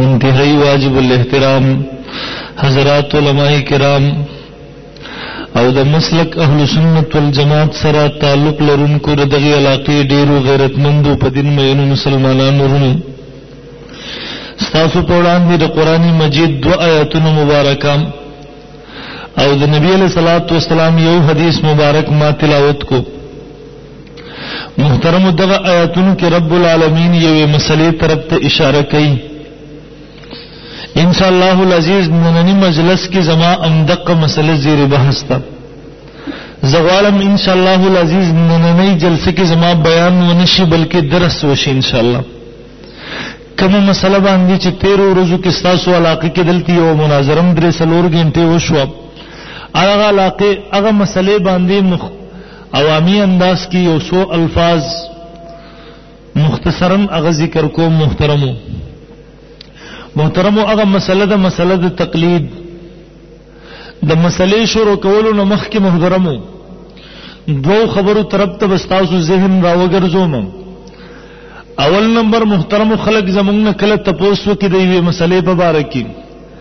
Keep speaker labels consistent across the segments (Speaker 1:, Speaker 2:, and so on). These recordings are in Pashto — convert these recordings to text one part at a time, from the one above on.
Speaker 1: انتہائی واجب الاحترام حضرات علماء کرام او د مسلک اهل سنت والجماعت سره تعلق لرونکو د دغه علاقې ډیرو غیرتمندو په دین مینو مسلمانانو ورونو ستاسو په وړاندې د قران مجید دو آیاتونو مبارکه او د نبی علیہ الصلوۃ والسلام یو حدیث مبارک ما تلاوت کو محترم دغه آیاتونو کې رب العالمین یوې مسلې طرف ته اشاره کوي ان شاء الله العزیز نننی مجلس کې زما امدقه مسله زیر بحث ده زغوالم ان شاء الله العزیز نننی جلسه کې زما بیان ونشي بلکې درس وشي ان شاء الله کومه مسله باندې چې 13 ورځو کې تاسو علاقه کې دلته یو مناظره درې سلور غنټه وشو هغه علاقه هغه مسلې باندې مخ عوامي انداز کې یو څو الفاظ مختصرا هغه ذکر کوم محترمو محترمو هغه مسله ده مسله د تقلید د مسلې شروع کولو نو مخکې محترمو دوو خبرو طرف ته بستاسو ذهن راوګرځوم اول نمبر محترم خلق زمونږ نه کله تپوسو کې دی وی مسلې په باره کې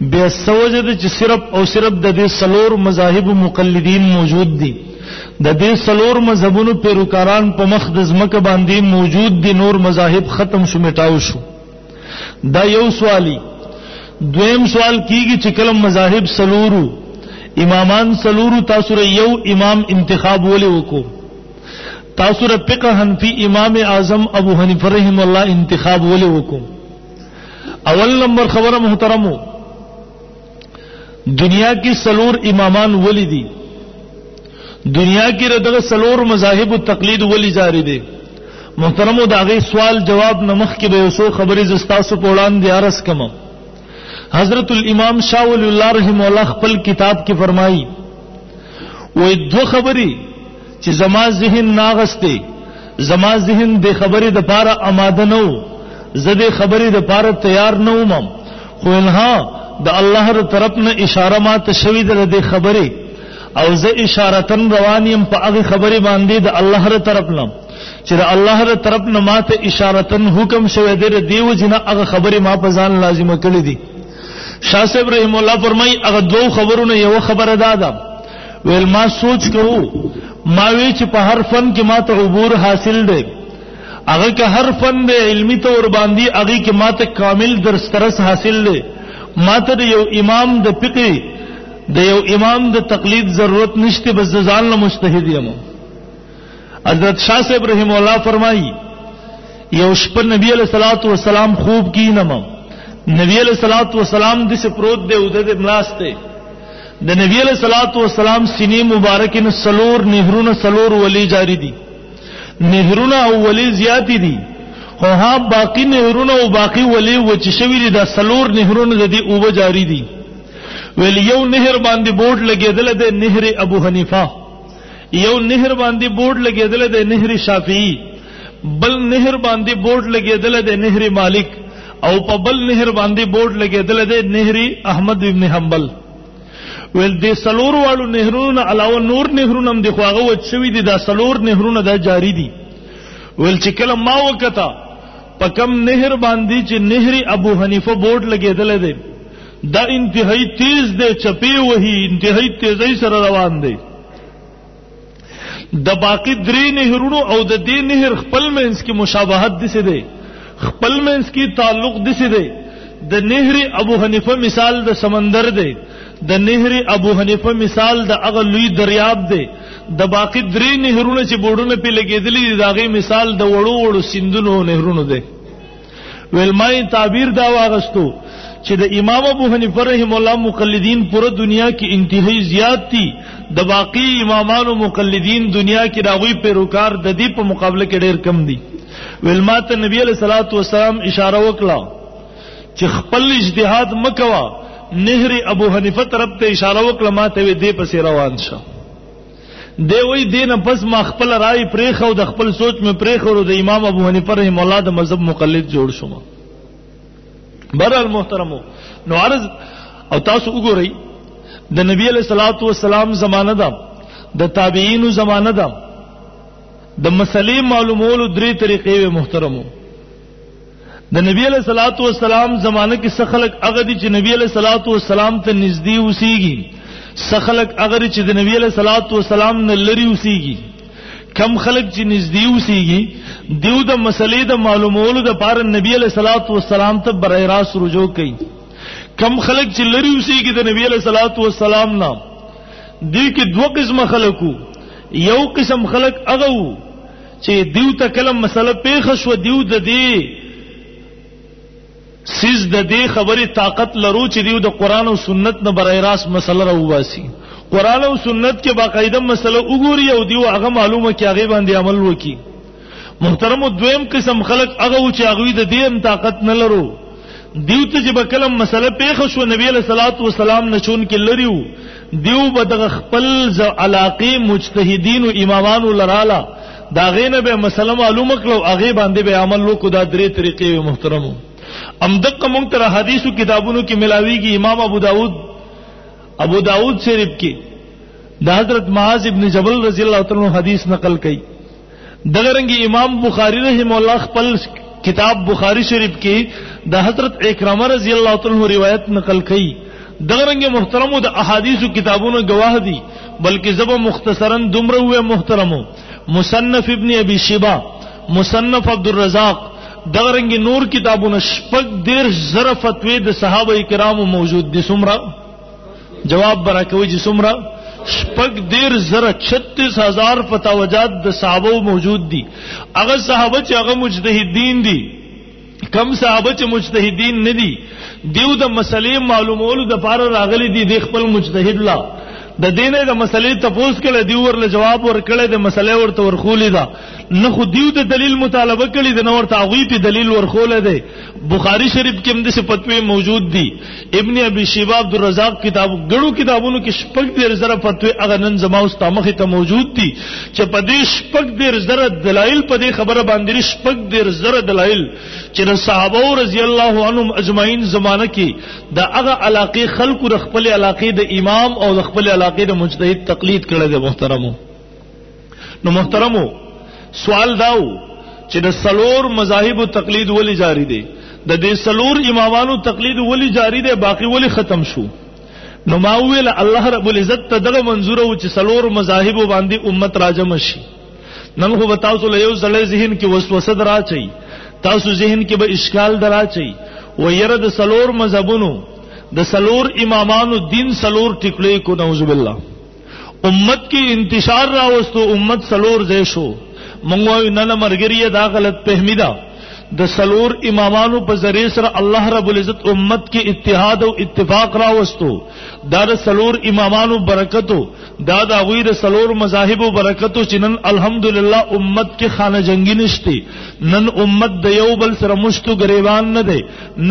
Speaker 1: بیا سوجه ده چې صرف او صرف د دې سلور مذاهب مقلدین موجود دي د دې سلور مذهبونو پیروکاران په مخ د ځمکه باندې موجود دي نور مذاهب ختم شو میټاو شو دا یو سوالی دویم سوال کیږي چې کلم مذاهب سلورو امامان سلورو تاسو یو امام انتخاب ولې وکړو تاسو فقه حنفی امام اعظم ابو حنیفه رحم الله انتخاب ولې وکړو اول نمبر خبر محترم دنیا کی سلور امامان ولی دی دنیا کی ردغ سلور مذاہب و تقلید ولی جاری دے محترم و داغی سوال جواب نمخ کی بیوسو خبر زستاس و پولان دی عرص کم حضرت الامام شاہ ولی اللہ رحم اللہ خپل کتاب کی فرمائی وی دو خبری چې زما ذهن ناغسته زما ذهن د خبرې د پاره آماده نه و زه د خبرې د پاره تیار نه وم خو انها د الله تر طرف نه اشاره ما ته شوې ده د خبرې او زه اشارتن روان يم په هغه خبرې باندې د الله تر طرف نه چې د الله تر طرف نه ما ته اشارتن حکم شوې ده د دیو جنا هغه خبرې ما په ځان لازمه کړې دي شاه صاحب رحم الله فرمای هغه دوه خبرونه یو خبره ده ویل ما سوچ کوو ما وی چې په هر فن کې ما ته عبور حاصل دی هغه که هر فن دی علمی تور باندې هغه کې ما ته کامل درس ترس حاصل دی ما ته یو امام د فقه د یو امام د تقلید ضرورت نشته بس ځان له مجتهد یم حضرت شاہ صاحب رحم الله فرمایي یو شپه نبی علیہ الصلوۃ والسلام خوب کی نم نبی علیہ الصلوۃ والسلام د څه پروت دی او د ملاسته د نبی علیہ الصلوۃ والسلام سینې مبارکې نه سلور نهرونه سلور ولی جاری دي نهرونه او ولی زیات دي خو ها باقی نهرونه او باقی ولی وچ شوی دي دا سلور نهرونه د دې اوبه جاری دي ویل یو نهر باندې بورډ لګیدل د نهر ابو حنیفه یو نهر باندې بورډ لګیدل دی نهر شافعی بل نهر باندې بورډ لګیدل دی نهر مالک او په بل نهر باندې بورډ لګیدل دی نهر احمد ابن حنبل ول د سلور والو نهرونو علاوه نور نهرونه هم د خواغه وچوي دي دا سلور نهرونه دا جاری دي ول چې کله ما وکتا په کم نهر باندې چې نهر ابو حنیفه بورډ لګیدل دی دا انتهایی تیز دی چپی وهی انتهایی تیزی سره روان دی د باقی درې نهرونو او د دې نهر خپل منځ کې مشابهت دي څه دی خپل منځ کې تعلق دي څه دی د نهر ابو حنیفه مثال د سمندر دی د نهر ابو حنیفه مثال د هغه لوی دریاب دی د باقی درې نهرونه چې بوډونه په لګېدلې دي داغه مثال د وړو وړو سندونو نهرونو دی ویل ما یې تعبیر دا واغستو چې د امام ابو حنیفه رحم الله مقلدین پوره دنیا کې انتهایی زیات دي د باقی امامانو مقلدین دنیا کې راغوي پیروکار د دې په مقابله کې ډیر کم دي ویل ما ته نبی علیہ الصلوۃ والسلام اشاره وکړه چې خپل اجتهاد مکوا نهر ابو حنیفه طرف ته اشاره وکړه ما ته دې پسې روان شه دی وی دینه پس ما خپل رائے پریخه او د خپل سوچ مې پریخه او د امام ابو حنیفه رحم الله د مذهب مقلد جوړ شوم برال محترمو نو عرض او تاسو وګورئ د نبی علیہ الصلوۃ والسلام زمانہ دا د تابعین زمانہ دا د مسلې معلومولو درې طریقې محترمو د نبی علیہ الصلوۃ والسلام زمانه کې سخلق هغه دي چې نبی علیہ الصلوۃ والسلام ته نږدې اوسېږي سخلق هغه دي چې د نبی علیہ الصلوۃ والسلام نه لري اوسېږي کم خلق چې نږدې اوسېږي دیو د مسلې د معلومولو د پاره نبی علیہ الصلوۃ والسلام ته برای راست رجوع کوي کم خلق چې لري اوسېږي د نبی علیہ الصلوۃ والسلام نه دې کې دوه قسم خلقو یو قسم خلق هغه وو چې دیو ته کلم مسله پیښ شو دیو د دې سیز د دې خبرې طاقت لرو چې دیو د قران او سنت نه برای راست مسله راوباسي قران او سنت کې باقاعده مسله وګوري او دیو هغه معلومه کې هغه باندې عمل وکي محترم دویم قسم خلق هغه چې هغه د دې هم طاقت نه لرو دیو ته چې بکلم مسله پیښ شو نبی علیہ الصلات والسلام نشون کې لریو دیو بدغ خپل علاقه مجتهدین او امامان لراله دا غینه به مسله معلومه کړو هغه باندې به عمل وکړو دا درې طریقې محترمو ام دقه مونږ تر حدیثو کتابونو کې ملاویږي امام ابو داود ابو داود شریف کې د حضرت معاذ ابن جبل رضی الله تعالی عنہ حدیث نقل کړي دغه رنګ امام بخاری رحم الله خپل کتاب بخاری شریف کې د حضرت اکرمه رضی الله تعالی عنہ روایت نقل کړي دغه رنګ محترمو د احادیثو کتابونو گواه دي بلکې زبا مختصرا دومره وې محترمو مصنف ابن ابي شيبه مصنف عبد الرزاق دغه رنګ نور کتابونه شپږ دیر زره فتوی د صحابه کرامو موجود دي سمره جواب براکوي چې څومره شپږ دیر زره 36000 فتاوجات د صحابه موجود دي هغه صحابه چې هغه مجتهدین دي کم صحابه چې مجتهدین نه دي دیو د مسلې معلومولو د پاره راغلي دي د خپل مجتهد لا د دینه د مسلې تپوس کړي دی ورله جواب ورکړي د مسلې ورته ورخولې ده نه خو دیو د دلیل مطالبه کړي د نور تعویب دلیل ورخولې ده بخاری شریف کې هم د فتوی موجود دي ابن ابي شيبه عبد الرزاق کتاب ګړو کتابونو کې شپږ ډیر زره فتوی هغه نن زما او ستامخه ته موجود دي چې په دې شپږ ډیر زره دلایل په دې خبره باندې شپږ ډیر زره دلایل چې د صحابه رضی الله عنهم اجمعین زمانہ کې د هغه علاقه خلکو د خپل علاقه د امام او د خپل علاقه د مجتهد تقلید کړی دی محترمو نو محترمو سوال داو چې د سلور مذاهب تقلید ولی جاری دی د دې سلور امامانو تقلید ولی جاری دی باقی ولی ختم شو نو ما ویل الله رب العزت ته دغه منظور و چې سلور مذاهب باندې امت راجم شي نن خو تاسو له یو ځلې ذهن کې وسوسه درا چي تاسو ذهن کې به اشکال درا چي و یره د سلور مذهبونو د سلور امامانو دین سلور ټکلې کو نعوذ بالله امت کې انتشار راوستو امت سلور ځای شو مونږ وایو نه نه مرګریه دا غلط فهمي ده د سلور امامانو په ذریعه سره الله رب العزت امت کې اتحاد او اتفاق راوستو دا د سلور امامانو برکتو دا د هغوی د سلور مذاهبو برکتو چې نن الحمدلله امت کې خانه جنګي نشته نن امت د یو بل سره مشتو ګریوان نه دی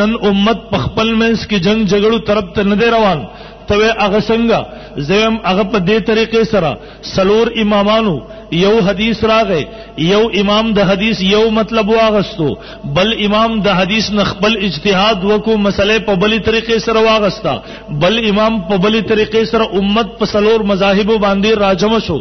Speaker 1: نن امت په خپل منځ کې جنگ جګړو طرف ته نه دی روان توې هغه څنګه زم هغه په دې طریقې سره سلور امامانو یو حدیث راغې یو امام د حدیث یو مطلب واغستو بل امام د حدیث نه خپل اجتهاد وکړو مسله په بلی طریقې سره واغستا بل امام په بلی طریقې سره امت په سلور مذاهب باندې راجم شو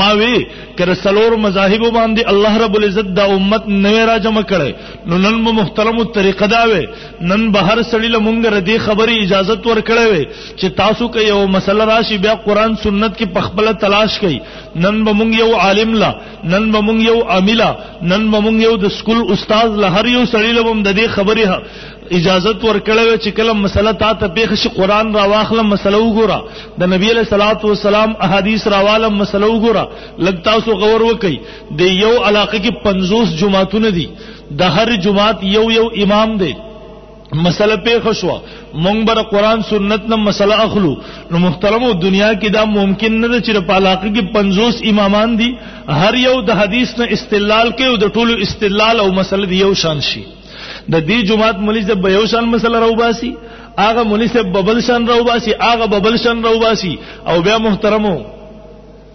Speaker 1: ما وی کر سلور مذاهب باندې الله رب العزت دا امت نوې را جمع کړي نو نن مو محترم طریقه دا وي نن به هر سړی لمونګ ردی خبري اجازه ور کړې وي چې تاسو کې یو مسله راشي بیا قران سنت کې پخپل تلاش کړي نن به مونږ یو عالم لا نن به مونږ یو عاملا نن به مونږ یو د سکول استاد له هر یو سړی لوم د دې خبري اجازت ورکړو چې کله مسله تا ته پیښ شي قران را واخله مسله وګوره د نبی له صلوات و سلام احادیث را واله مسله وګوره لګ تاسو غور وکي د یو علاقه کې 50 جماعتونه دي د هر جماعت یو یو امام دی مسله پیښ شو مونږ بر قران سنت نه مسله اخلو نو محترمو دنیا کې دا ممکن نه ده چې په علاقه کې 50 امامان دي هر یو د حدیث نه استدلال کوي او د ټولو استدلال او مسله دی یو شان شي د دې جماعت مولوی صاحب به یو شان مسله راوباسي هغه مولوی صاحب به بل شان راوباسي هغه به بل شان راوباسي او بیا محترمو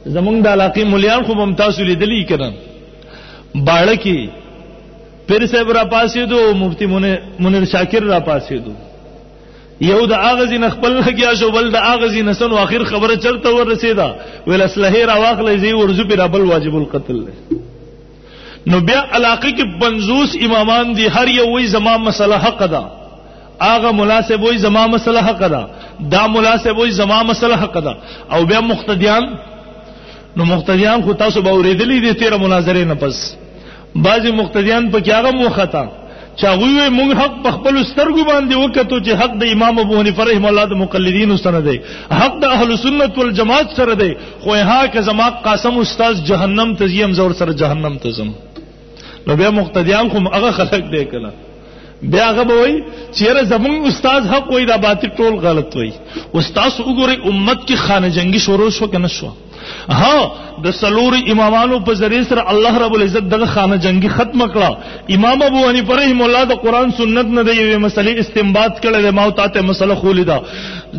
Speaker 1: زمونږ د علاقې مولیان خو هم تاسو لیدلی کنه باړه کې پیر صاحب را پاسې دو مفتی منیر شاکر را پاسې دو یو د اغزی نه خپل لګیا شو بل د اغزی نه سن اخر خبره چرته ورسېدا ویل اسلحه را واخلې زی ورزو پر بل واجب القتل له نو بیا علاقه کې پنځوس امامان دي هر یو وی زما مسله حق ده هغه مولا صاحب وی زما مسله حق ده دا مولا صاحب وی زما مسله حق ده او بیا مقتدیان نو مقتدیان خو تاسو به اوریدلې دي تیر مناظره نه پس بعضی مقتدیان په کیاغه مو خطا چې هغه وي مونږ حق په خپل سترګو باندې وکړو چې حق د امام ابو حنیفه رحم الله د مقلدینو سره دی حق د اهل سنت والجماعت سره دی خو ها که زما قاسم استاد جهنم ته زیم زور سره جهنم ته زم نو بیا مقتدیان خو هغه خلق دی کنه بیا هغه به وای چیرې زمون استاد حق وای دا باطل ټول غلط وای استاد وګوري امت کې خانه جنگي شروع شو کنه شو ها د سلور امامانو په ذریعه سره الله رب العزت دغه خانه جنگي ختم کړه امام ابو حنیفه رحم الله د قران سنت نه د یوې مسلې استنباط کړي د ماو تاته مسله خولې ده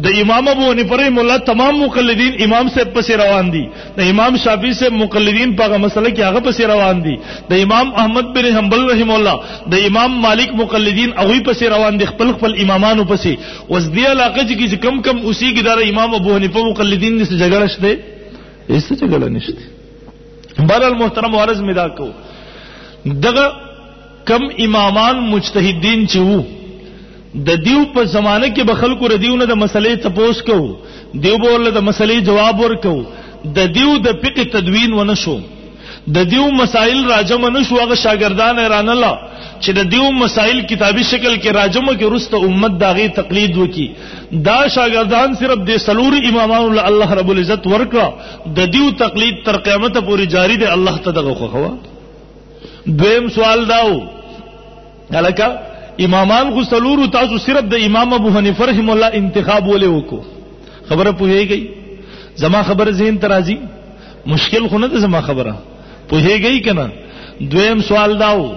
Speaker 1: د امام ابو حنیفه رحم الله تمام مقلدین امام صاحب پسې روان دي د امام شافعي صاحب مقلدین په هغه مسله کې هغه پسې روان دي د امام احمد بن حنبل رحم الله د امام مالک مقلدین هغه پسې روان دي خپل خپل امامانو پسې اوس دی علاقه چې چې کم کم اوسېږي دا امام ابو حنیفه مقلدین دي څه جګړه شته هېڅ جګړه نشته بهرحال محترم عرض مې دا کو دغه کم امامان مجتهدین چې وو د دیو په زمانه کې به خلکو ردیونه د مسلې تپوس کو دیو به ورله د مسلې جواب ورکو د دیو د فقه تدوین ونه شو د دیو مسائل راجم نشو هغه شاګردان رانله چې د دیو مسائل کتابي شکل کې راجم کې رسته امت داغي تقلید وکي دا شاګردان صرف د سلور امامانو له الله رب العزت ورکا د دیو تقلید تر قیامت پورې جاری دی الله ته دغه خوخوا دویم سوال داو الکه امامان خو سلورو تاسو صرف د امام ابو حنیفه رحم الله انتخاب ولې وکړو خبره پوهیږي زما خبره ذهن ترازی مشکل خو نه ده زما خبره پوهیږي کنه دویم سوال داو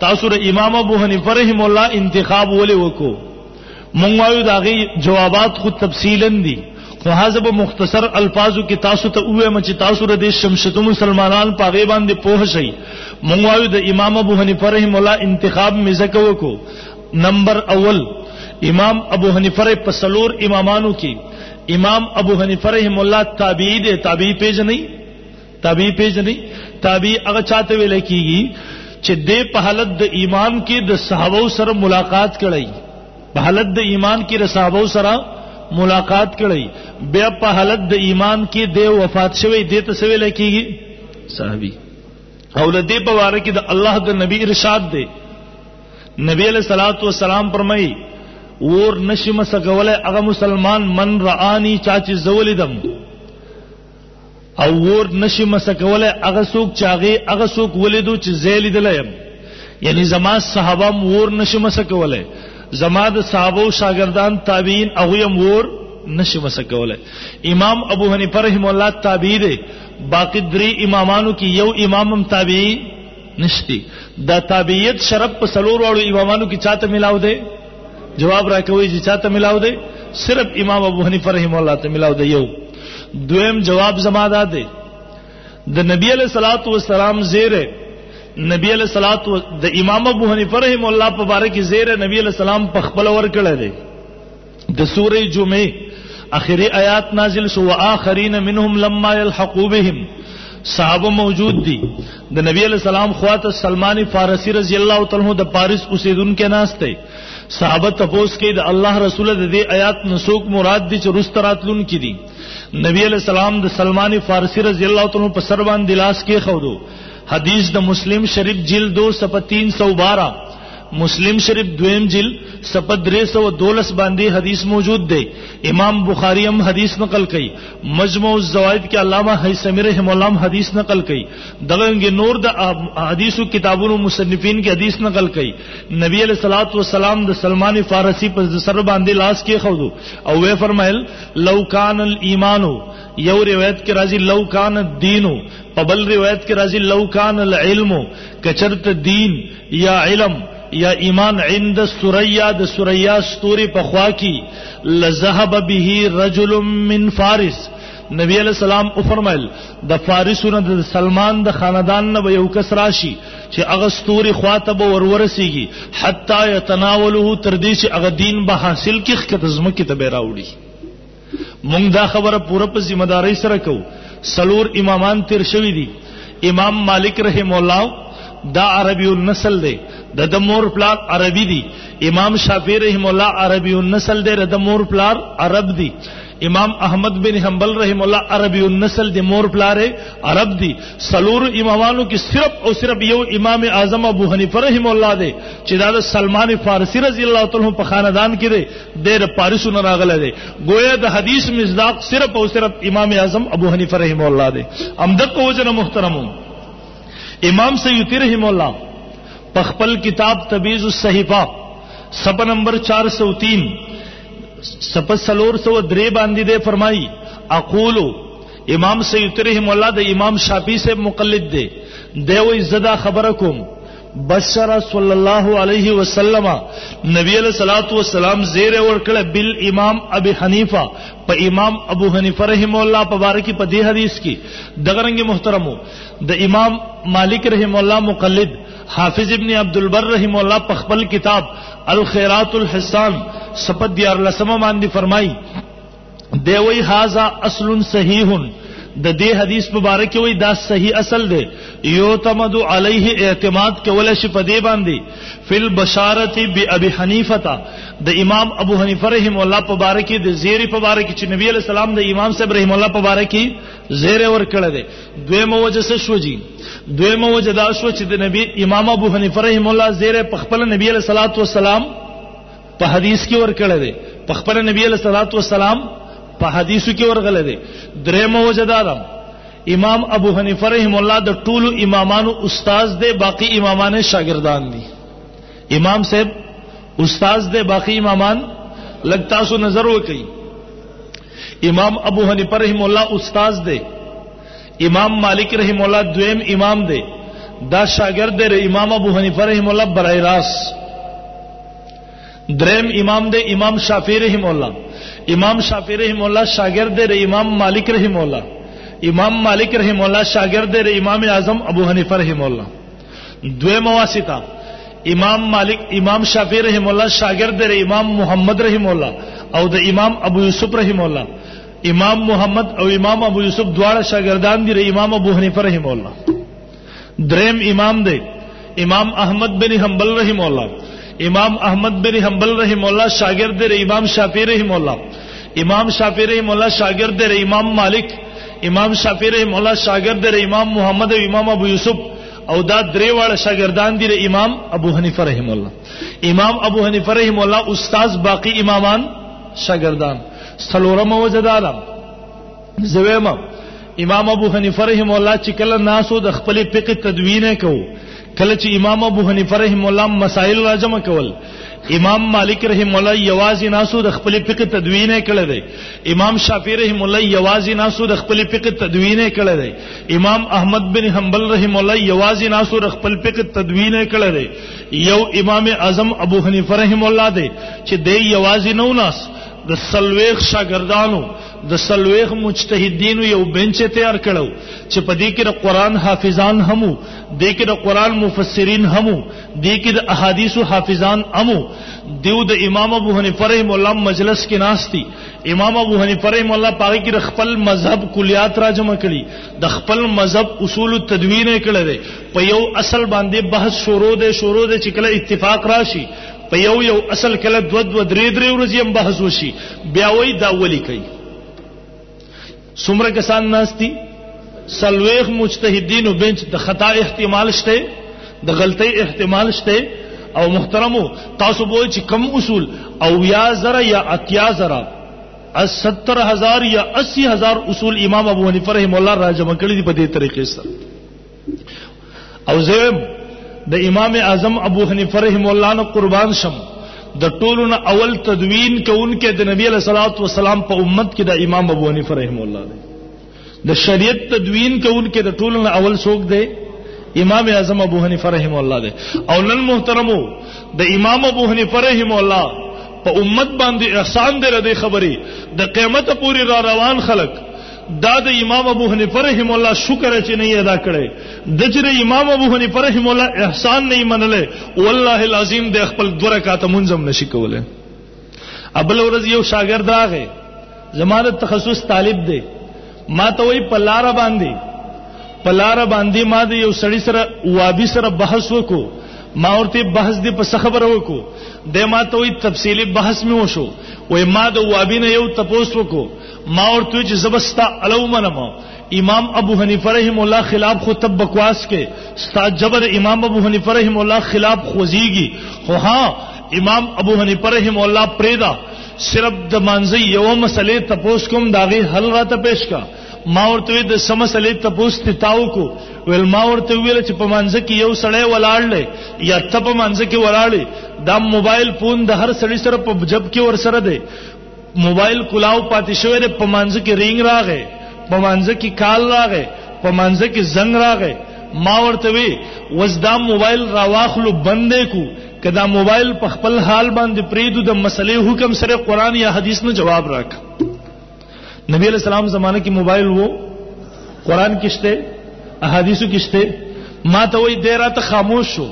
Speaker 1: تاسو د امام ابو حنیفه رحم الله انتخاب ولې وکړو مونږ وایو دا غي جوابات خو تفصیلا دي خو حسب مختصر الفاظو کې تاسو ته وایم چې تاسو ردی شمشتو مسلمانان په غي باندې پوه شئ مونږ وایو د امام ابو حنیفه رحم الله انتخاب مې زکه وکړو نمبر اول امام ابو حنیفه په سلور امامانو کې امام ابو حنیفه رحم الله تابعی دی تابعی پیژنې تابعی پیژنې تابعی هغه چاته ویل کیږي چې د په حالت د ایمان کې د صحابه سره ملاقات کړی په حالت د ایمان کې د صحابه سره ملاقات کړی بیا په حالت د ایمان کې د وفات شوی د ته سوي لکېږي صحابي او له دې په واره کې د الله د نبی ارشاد دی نبی علیہ الصلوۃ والسلام فرمایي ور نشم سګوله هغه مسلمان من رآنی چا چې زولیدم او ور نشي مسکوله هغه څوک چې هغه هغه څوک ولیدو چې زه لیدل یم یعنی زما صحابه هم ور نشي مسکوله زما د صحابه او شاګردان تابعین هغه هم ور نشي مسکوله امام ابو حنیفه رحم الله تابعی دی باقی درې امامانو کې یو امام هم تابعی نشتی دا تابعیت شرف په سلور واړو امامانو کې چاته ملاو دی جواب راکوي چې چاته ملاو دی صرف امام ابو حنیفه رحم الله ته ملاو دی یو دویم جواب زما دا دی د نبی علیہ الصلات والسلام زیره نبی علیہ الصلات و... د امام ابو حنیفه رحم الله په باره کې زیره نبی علیہ السلام په خپل ور کړی دی د سوره جمعه اخري آیات نازل شو واخرین منهم لما يلحقوا بهم صحابه موجود دي د نبی علی سلام خواته سلمان فارسی رضی الله تعالی عنہ د پاریس اوسیدونکو ناشته صحابه تپوس کې د الله رسول د دې آیات نسوک مراد دي چې رستراتلون کې دي نبی علی سلام د سلمان فارسی رضی الله تعالی عنہ په سر باندې لاس کې خودو حدیث د مسلم شریف جلد 2 صفحه 312 مسلم شریف دویم جل سپد درې سو دولس باندې حدیث موجود دی امام بخاری هم حدیث نقل کړي مجموع الزوائد کې علامه حیثمی رحم الله هم حدیث نقل کړي دغه انګه نور د حدیثو کتابونو مصنفین کې حدیث نقل کړي نبی علیہ الصلات والسلام د سلمان فارسی پر سر باندې لاس کې خودو او وی فرمایل لو کان الايمان یو روایت کې راځي لو کان الدین په بل روایت کې راځي لو کان العلم کچرت دین یا علم یا ایمان عند الثریا د ثریا ستوري په خوا کی لذهب به رجل من فارس نبی علیہ السلام او فرمایل د فارسونو د سلمان د خاندان نه یو کس راشي چې هغه ستوري خواته به ورورسیږي حتا یتناوله تر دې چې هغه دین به حاصل کیخ کته زمکه ته به راوړي مونږ دا خبره پوره په ذمہ داري سره کو سلور امامان تیر شوی دي امام مالک رحم الله دا عربی النسل دی د د مور پلار عربی دی امام شافعی رحم الله عربی النسل دی د مور پلار عرب دی امام احمد بن حنبل رحم الله عربی النسل دی مور پلار عرب دی سلور امامانو کې صرف او صرف یو امام اعظم ابو حنیفه رحم الله دی چې دا د سلمان فارسی رضی الله تعالی په خاندان کې دی دیر پاریسو نه راغله دی گویا د حدیث مصداق صرف او صرف امام اعظم ابو حنیفه رحم الله دی ام دغه وجنه محترمو امام سیوطی رحم الله په خپل کتاب تبیز الصحیفه صفحه نمبر 403 صفحه 303 باندې دی فرمایي اقول امام سیوطی رحم الله د امام شافعی سے مقلد دی دی وی زدا خبره کوم بشر صلی الله علیه وسلم نبی علیہ الصلوۃ والسلام زیر ورکړه بل امام ابي حنیفه په امام ابو حنیفه رحم الله په باره کې په دې حدیث کې دغه رنګ محترمو د امام مالک رحم الله مقلد حافظ ابن عبد البر رحم الله په خپل کتاب الخيرات الحسان سپد دیار لسمه باندې فرمایي دی وی هاذا اصل صحیح د دې حدیث مبارک وی دا صحیح اصل دی یو تمد علیه اعتماد کول شي په دې باندې فل بشارت بی ابي حنیفه تا د امام ابو حنیفه رحم الله مبارک د زیری مبارک چې نبی علی السلام د امام صاحب رحم الله مبارک زیر ور کړل دی دوی موجه سه شو جی دوی موجه دا شو چې د نبی امام ابو حنیفه رحم الله زیر په خپل نبی علی صلوات و سلام په حدیث کې ورکړی دی په خپل نبی علیه الصلاۃ والسلام په حدیثو کې ورغلی دی درېم وجه دا ده امام ابو حنیفه رحم الله د ټولو امامانو استاد دی باقی امامان شاګردان دي امام صاحب استاد دی باقی امامان لږ تاسو نظر وکړئ امام ابو حنیفه رحم الله استاد دی امام مالک رحم الله دویم امام دی دا شاګرد دی امام ابو حنیفه رحم الله برای راس دریم امام دی امام شافعی رحم الله امام شافعی رحم الله شاګرد دی امام مالک رحم الله امام مالک رحم الله شاګرد دی امام اعظم ابو حنیفه رحم الله دویم واسطه امام مالک امام شافعی رحم الله شاګرد دی امام محمد رحم الله او د امام ابو یوسف رحم الله امام محمد او امام ابو یوسف دواړه شاګردان دي امام ابو حنیفه رحم الله دریم امام دی امام احمد بن حنبل رحم الله امام احمد بن حنبل رحم الله شاګرد دی امام شافعی رحم الله امام شافعی رحم الله شاګرد دی امام مالک امام شافعی رحم الله شاګرد دی امام محمد او امام ابو یوسف او دا درې واړه شاګردان دي امام ابو حنیفه رحم الله امام ابو حنیفه رحم الله استاد باقی امامان شاګردان سلورم وجه دا ده زویم امام ابو حنیفه رحم الله چې کله ناسو د خپل فقه تدوین کو کله چې امام ابو حنیفه رحم الله مسائل راجم کول امام مالک رحم الله یوازې ناسو د خپل فقه تدوین کړی دی امام شافعی رحم الله یوازې ناسو د خپل فقه تدوین کړی دی امام احمد بن حنبل رحم الله یوازې ناسو د خپل فقه تدوین کړی دی یو امام اعظم ابو حنیفه رحم الله دی چې دی یوازې نو ناس د سلويخ شاګردانو د سلويخ مجتهدینو یو بنچ تیار کړو چې په دې کې د قران حافظان هم وو د کې د قران مفسرین هم وو د کې د احادیثو حافظان هم وو دیو د امام ابو حنیفه رحم الله مجلس کې ناشتي امام ابو حنیفه رحم الله پاره کې د خپل مذهب کلیات را جمع کړي د خپل مذهب اصول تدوین کړي په یو اصل باندې بحث شروع ده شروع ده چې کله اتفاق راشي په یو یو اصل کله دو دو درې درې ورځې هم بحث وشي بیا وای دا ولی کوي څومره کسان ناشتي سلويخ مجتهدین او بنچ د خطا احتمال شته د غلطۍ احتمال شته او محترمو تاسو به چې کم اصول او یا زره یا اتیا زره از ستر هزار یا اسی هزار اصول امام ابو حنیفه رحم الله را جمع کړی دی په دې طریقې سره او زم د امام اعظم ابو حنیفه رحم الله نو قربان شم د ټولو نه اول تدوین کوونکې د نبی له صلوات و سلام په امت کې د امام ابو حنیفه رحم الله دی د شریعت تدوین کوونکې د ټولو نه اول څوک دی امام اعظم ابو حنیفه رحم الله دی او نن محترمو د امام ابو حنیفه رحم الله په امت باندې احسان دی ردی خبرې د قیامت پورې را روان خلک دا د امام ابو حنیفه رحم الله شکر چې نه ادا کړي د چې امام ابو حنیفه رحم الله احسان نه منله والله العظیم د خپل دوه رکعات منظم نشي کوله ابل ورځ یو شاګرد راغی زماره تخصص طالب دی ما ته وی پلار باندې پلار باندې ما د یو سړی سره وابي سره بحث وکړو ما ورته بحث دی په خبره وکړو د ما ته وی تفصیلی بحث می وشو وې ما د وابینه یو تپوس وکړو ما ورته چې زبستا الو منم امام ابو حنیفه رحم الله خلاف خو تب بکواس کې ستا جبر امام ابو حنیفه رحم الله خلاف خوځيږي خو ها امام ابو حنیفه رحم الله پرېدا صرف د مانځي یو مسلې تپوس کوم داغه حل راته پېښ کا ما ورته د سم مسلې تپوس ته تاو کو ویل ما ورته ویل چې په مانځ کې یو سړی ولاړ لې یا ته په مانځ کې ولاړې دا موبایل فون د هر سړی سره په جب کې ور سره دی موبایل کلاو پاتې شوی دی په منځ کې رینګ راغی په منځ کې کال راغی په منځ کې زنګ راغی ما ورته وی وز دا موبایل راواخلو بندې کو کدا موبایل په خپل حال باندې پریدو د مسلې حکم سره قران یا حدیث نه جواب راک نبی علیہ السلام زمانه کې موبایل وو قران کې شته احادیثو کې شته ما ته وی ډیر ته خاموش شو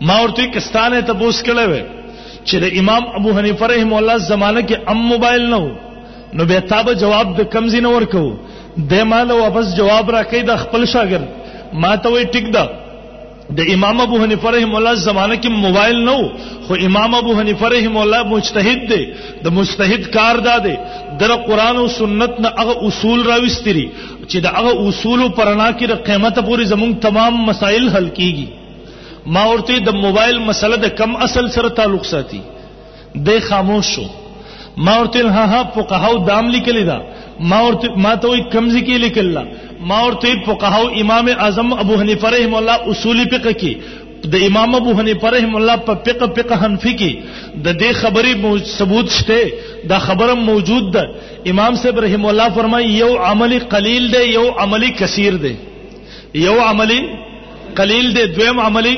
Speaker 1: ما ورته کستانه ته بوس کړه وې چې د امام ابو حنیفه رحم الله زمانه کې ام موبایل نه وو نو به تاب جواب د کمزې نه ورکو د مال واپس جواب راکې د خپل شاګرد ما ته وې ټیک ده د امام ابو حنیفه رحم الله زمانه کې موبایل نه وو خو امام ابو حنیفه رحم الله مجتهد دی د مجتهد کار دا دی د قران او سنت نه هغه اصول راوستري چې د هغه اصول پرانا کې د قیامت پورې زموږ تمام مسائل حل کیږي ما ورته د موبایل مسله د کم اصل سره تعلق ساتي د خاموش شو ما ورته ها ها فقهاو دام لیکلی دا ما ورته ما ته وی کمزې کې لیکل ما ورته فقهاو امام اعظم ابو حنیفه رحم الله اصول فقه کې د امام ابو حنیفه رحم الله په فقه فقه حنفی کې د دې خبرې ثبوت شته دا خبره موجود ده امام صاحب رحم الله فرمایي یو عملی قلیل دی یو عملی کثیر دی یو عملی قلیل دی دویم عملی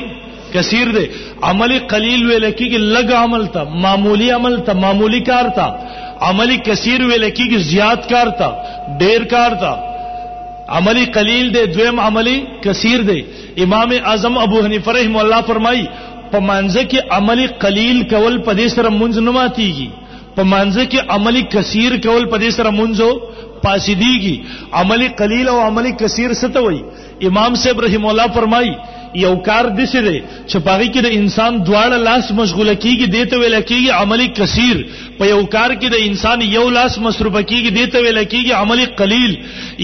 Speaker 1: کثیر دی عملی قلیل ویل کېږي لږ عمل ته معمولی عمل ته معمولی کار ته عملی کثیر ویل کېږي زیات کار ته ډیر کار ته عملی قلیل دی دویم عملی کثیر دی امام اعظم ابو حنیفه رحم الله فرمایي په منځ کې عملی قلیل کول په دې سره منځ نه ماتيږي په مانځ کې عملی کثیر کول په دې سره منځو پاسیدیږي عملی قلیل او عملی کثیر څه وي امام صاحب رحم الله فرمایي یو کار د څه دی چې پاره کې د انسان دواړه لاس مشغوله کیږي د ته ویل کیږي عملی کثیر په یو کار کې د انسان یو لاس مصروف کیږي د ته ویل کیږي عملی قلیل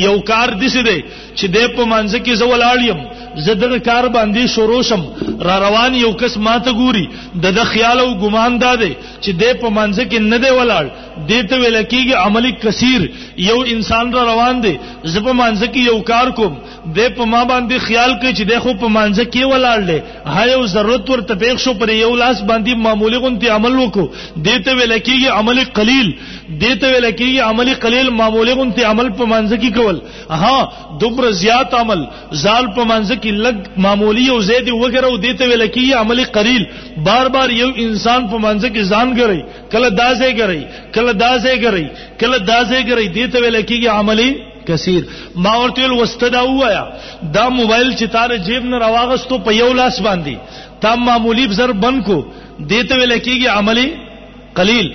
Speaker 1: یو کار د څه دی چې د په منځ کې زه ولاړ یم زه دغه کار باندې شروع شم را روان یو کس ماته ګوري د د خیال او ګمان دا دی چې د په منځ کې نه دی ولاړ د ته ویل کېږي عملی کثیر یو انسان را روان دی زه په منځ کې یو کار کوم د په ما باندې خیال کوي چې د خو په منځ کې ولاړ دی هاي او ضرورت ورته پېښ شو پر یو لاس باندې معمولی غونتی عمل وکړو د ته ویل کېږي عملی قلیل د ته ویل کېږي عملی قلیل معمولی غونتی عمل په منځ کې کول ها دومره زیات عمل زال په منځ کې لګ معمولی او زید وغیرہ او دیته ویل کی عملی قلیل بار بار یو انسان په منځ کې ځان غري کله دازې غري کله دازې غري کله دازې غري دیته ویل کی عملی کثیر ما ورته ول واستدا وایا دا موبایل چې تار جیب نه راواغستو په یو لاس باندې تا معمولی بزر بن کو دیته ویل کیږي عملی قلیل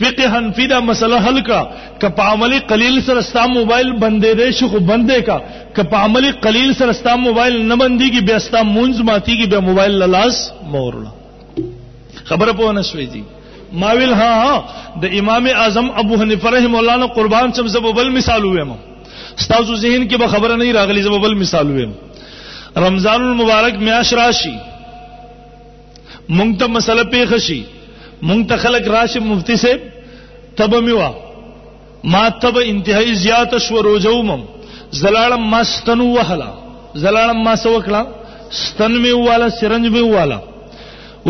Speaker 1: فقه حنفی دا مسله حل کړه که په عملی قلیل سره ستا موبایل بندې دی شو خو بندې کا که په عملی قلیل سره ستا موبایل نه بندېږي بیا ستا مونځ ماتېږي بیا موبایل له لاس مه وروړه خبره پوه نه شوې دي ما ویل ها ها د امام اعظم ابو حنیفه رحم الله نه قربان شم زه به بل مثال ووایم ستاسو ذهن کې به خبره نه راغلی زه به بل مثال ووایم رمضان المبارک میاش راشي مونږ ته مسله پیښ شي مونږ ته خلک راشي مفتی صاحب تب مې وا ما تب انتهایی زیات شو روزوم زلاړم ما ستن وهلا زلاړم ما سوکړه ستن مې والا سرنج مې والا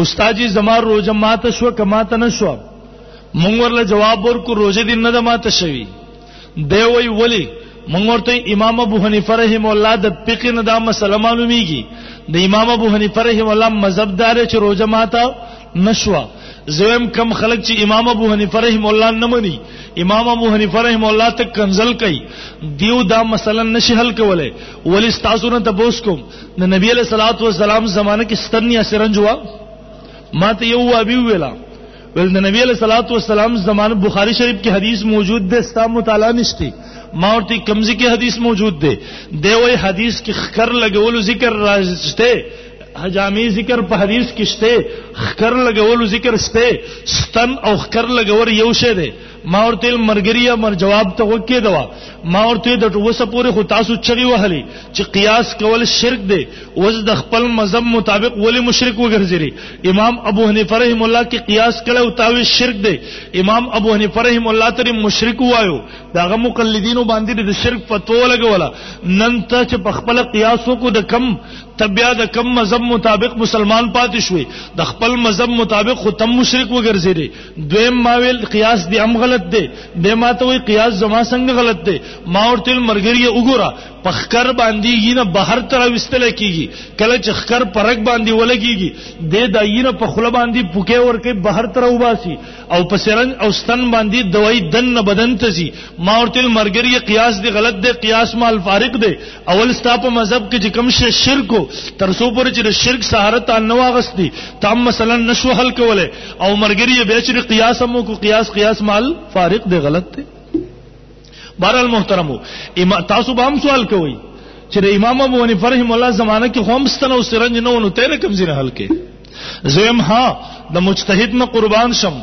Speaker 1: استاد جی زما روزه ماته شو کما ته نه شو مونږ ورله جواب ورکو روزه دې نه ده ماته شوی دی وی ولی مونږ ورته امام ابو حنیفه رحم الله د فقه نه دا مسله معلومیږي د امام ابو حنیفه رحم الله مذهب دار چې روزه ماته نشوا زویم کم خلق چې امام ابو حنیفه رحم الله نه مني امام ابو حنیفه رحم الله ته کنزل کوي دیو دا مثلا نشي حل کوله ولی تاسو نه تبوس کوم د نبی علیہ الصلوۃ والسلام زمانه کې ستنی اسرنج وا ماته یو وابي ویلا بل د نبی علیہ الصلوۃ والسلام زمانه بخاری شریف کې حدیث موجود ده ستا مطالعه نشته ما ورته کمزې کې حدیث موجود ده دی وای حدیث کې خکر لګولو ذکر راځته حجامی ذکر په حدیث کې شته خکر لګولو ذکر شته ستن او خکر لګور یو شه ده ما ورته مرګریا مر جواب ته وکې دوا ما ورته د ټوسه پورې خو تاسو چغي وهلي چې قیاس کول شرک دی اوس د خپل مذهب مطابق ولی مشرک وګرځي امام ابو حنیفه رحم الله کې قیاس کړه او تاوی شرک دی امام ابو حنیفه رحم الله ترې مشرک وایو داغه مقلدینو باندې د شرک فتوا لګولا نن ته چې په خپل قیاسو کو د کم تبیا د کم مذهب مطابق مسلمان پاتې شوي د خپل مذهب مطابق خو تم مشرک وګرځي دویم ما ویل قیاس دی هم غلط دی به ما ته وی قیاس زما څنګه غلط دی ما ورته مرګری وګوره په خکر باندې ینه بهر تر وستل کیږي کله چې خکر پرګ باندې ولګيږي د داینه په خله باندې پوکې ورکه بهر تر وباسي او په سرنج او ستن باندې دوايي دن بدن ته سي ما ورته مرګري قیاس دی غلط دی قیاس مال فارق دی اول ستا په مذهب کې چې کوم شی شرک تر سو پر چې شرک سهارت نه واغستی تام مثلا نشو حل کوله او مرګری یې بیا چې قیاس مو کو قیاس قیاس مال فارق دی غلط دی بهرال محترمو تاسو به هم سوال کوئ چې د امام ابو حنیفه رحم الله زمانه کې هم ستنه او سرنج نه ونه تیر کوم زیره حل کې زم ها د مجتهد نه قربان شم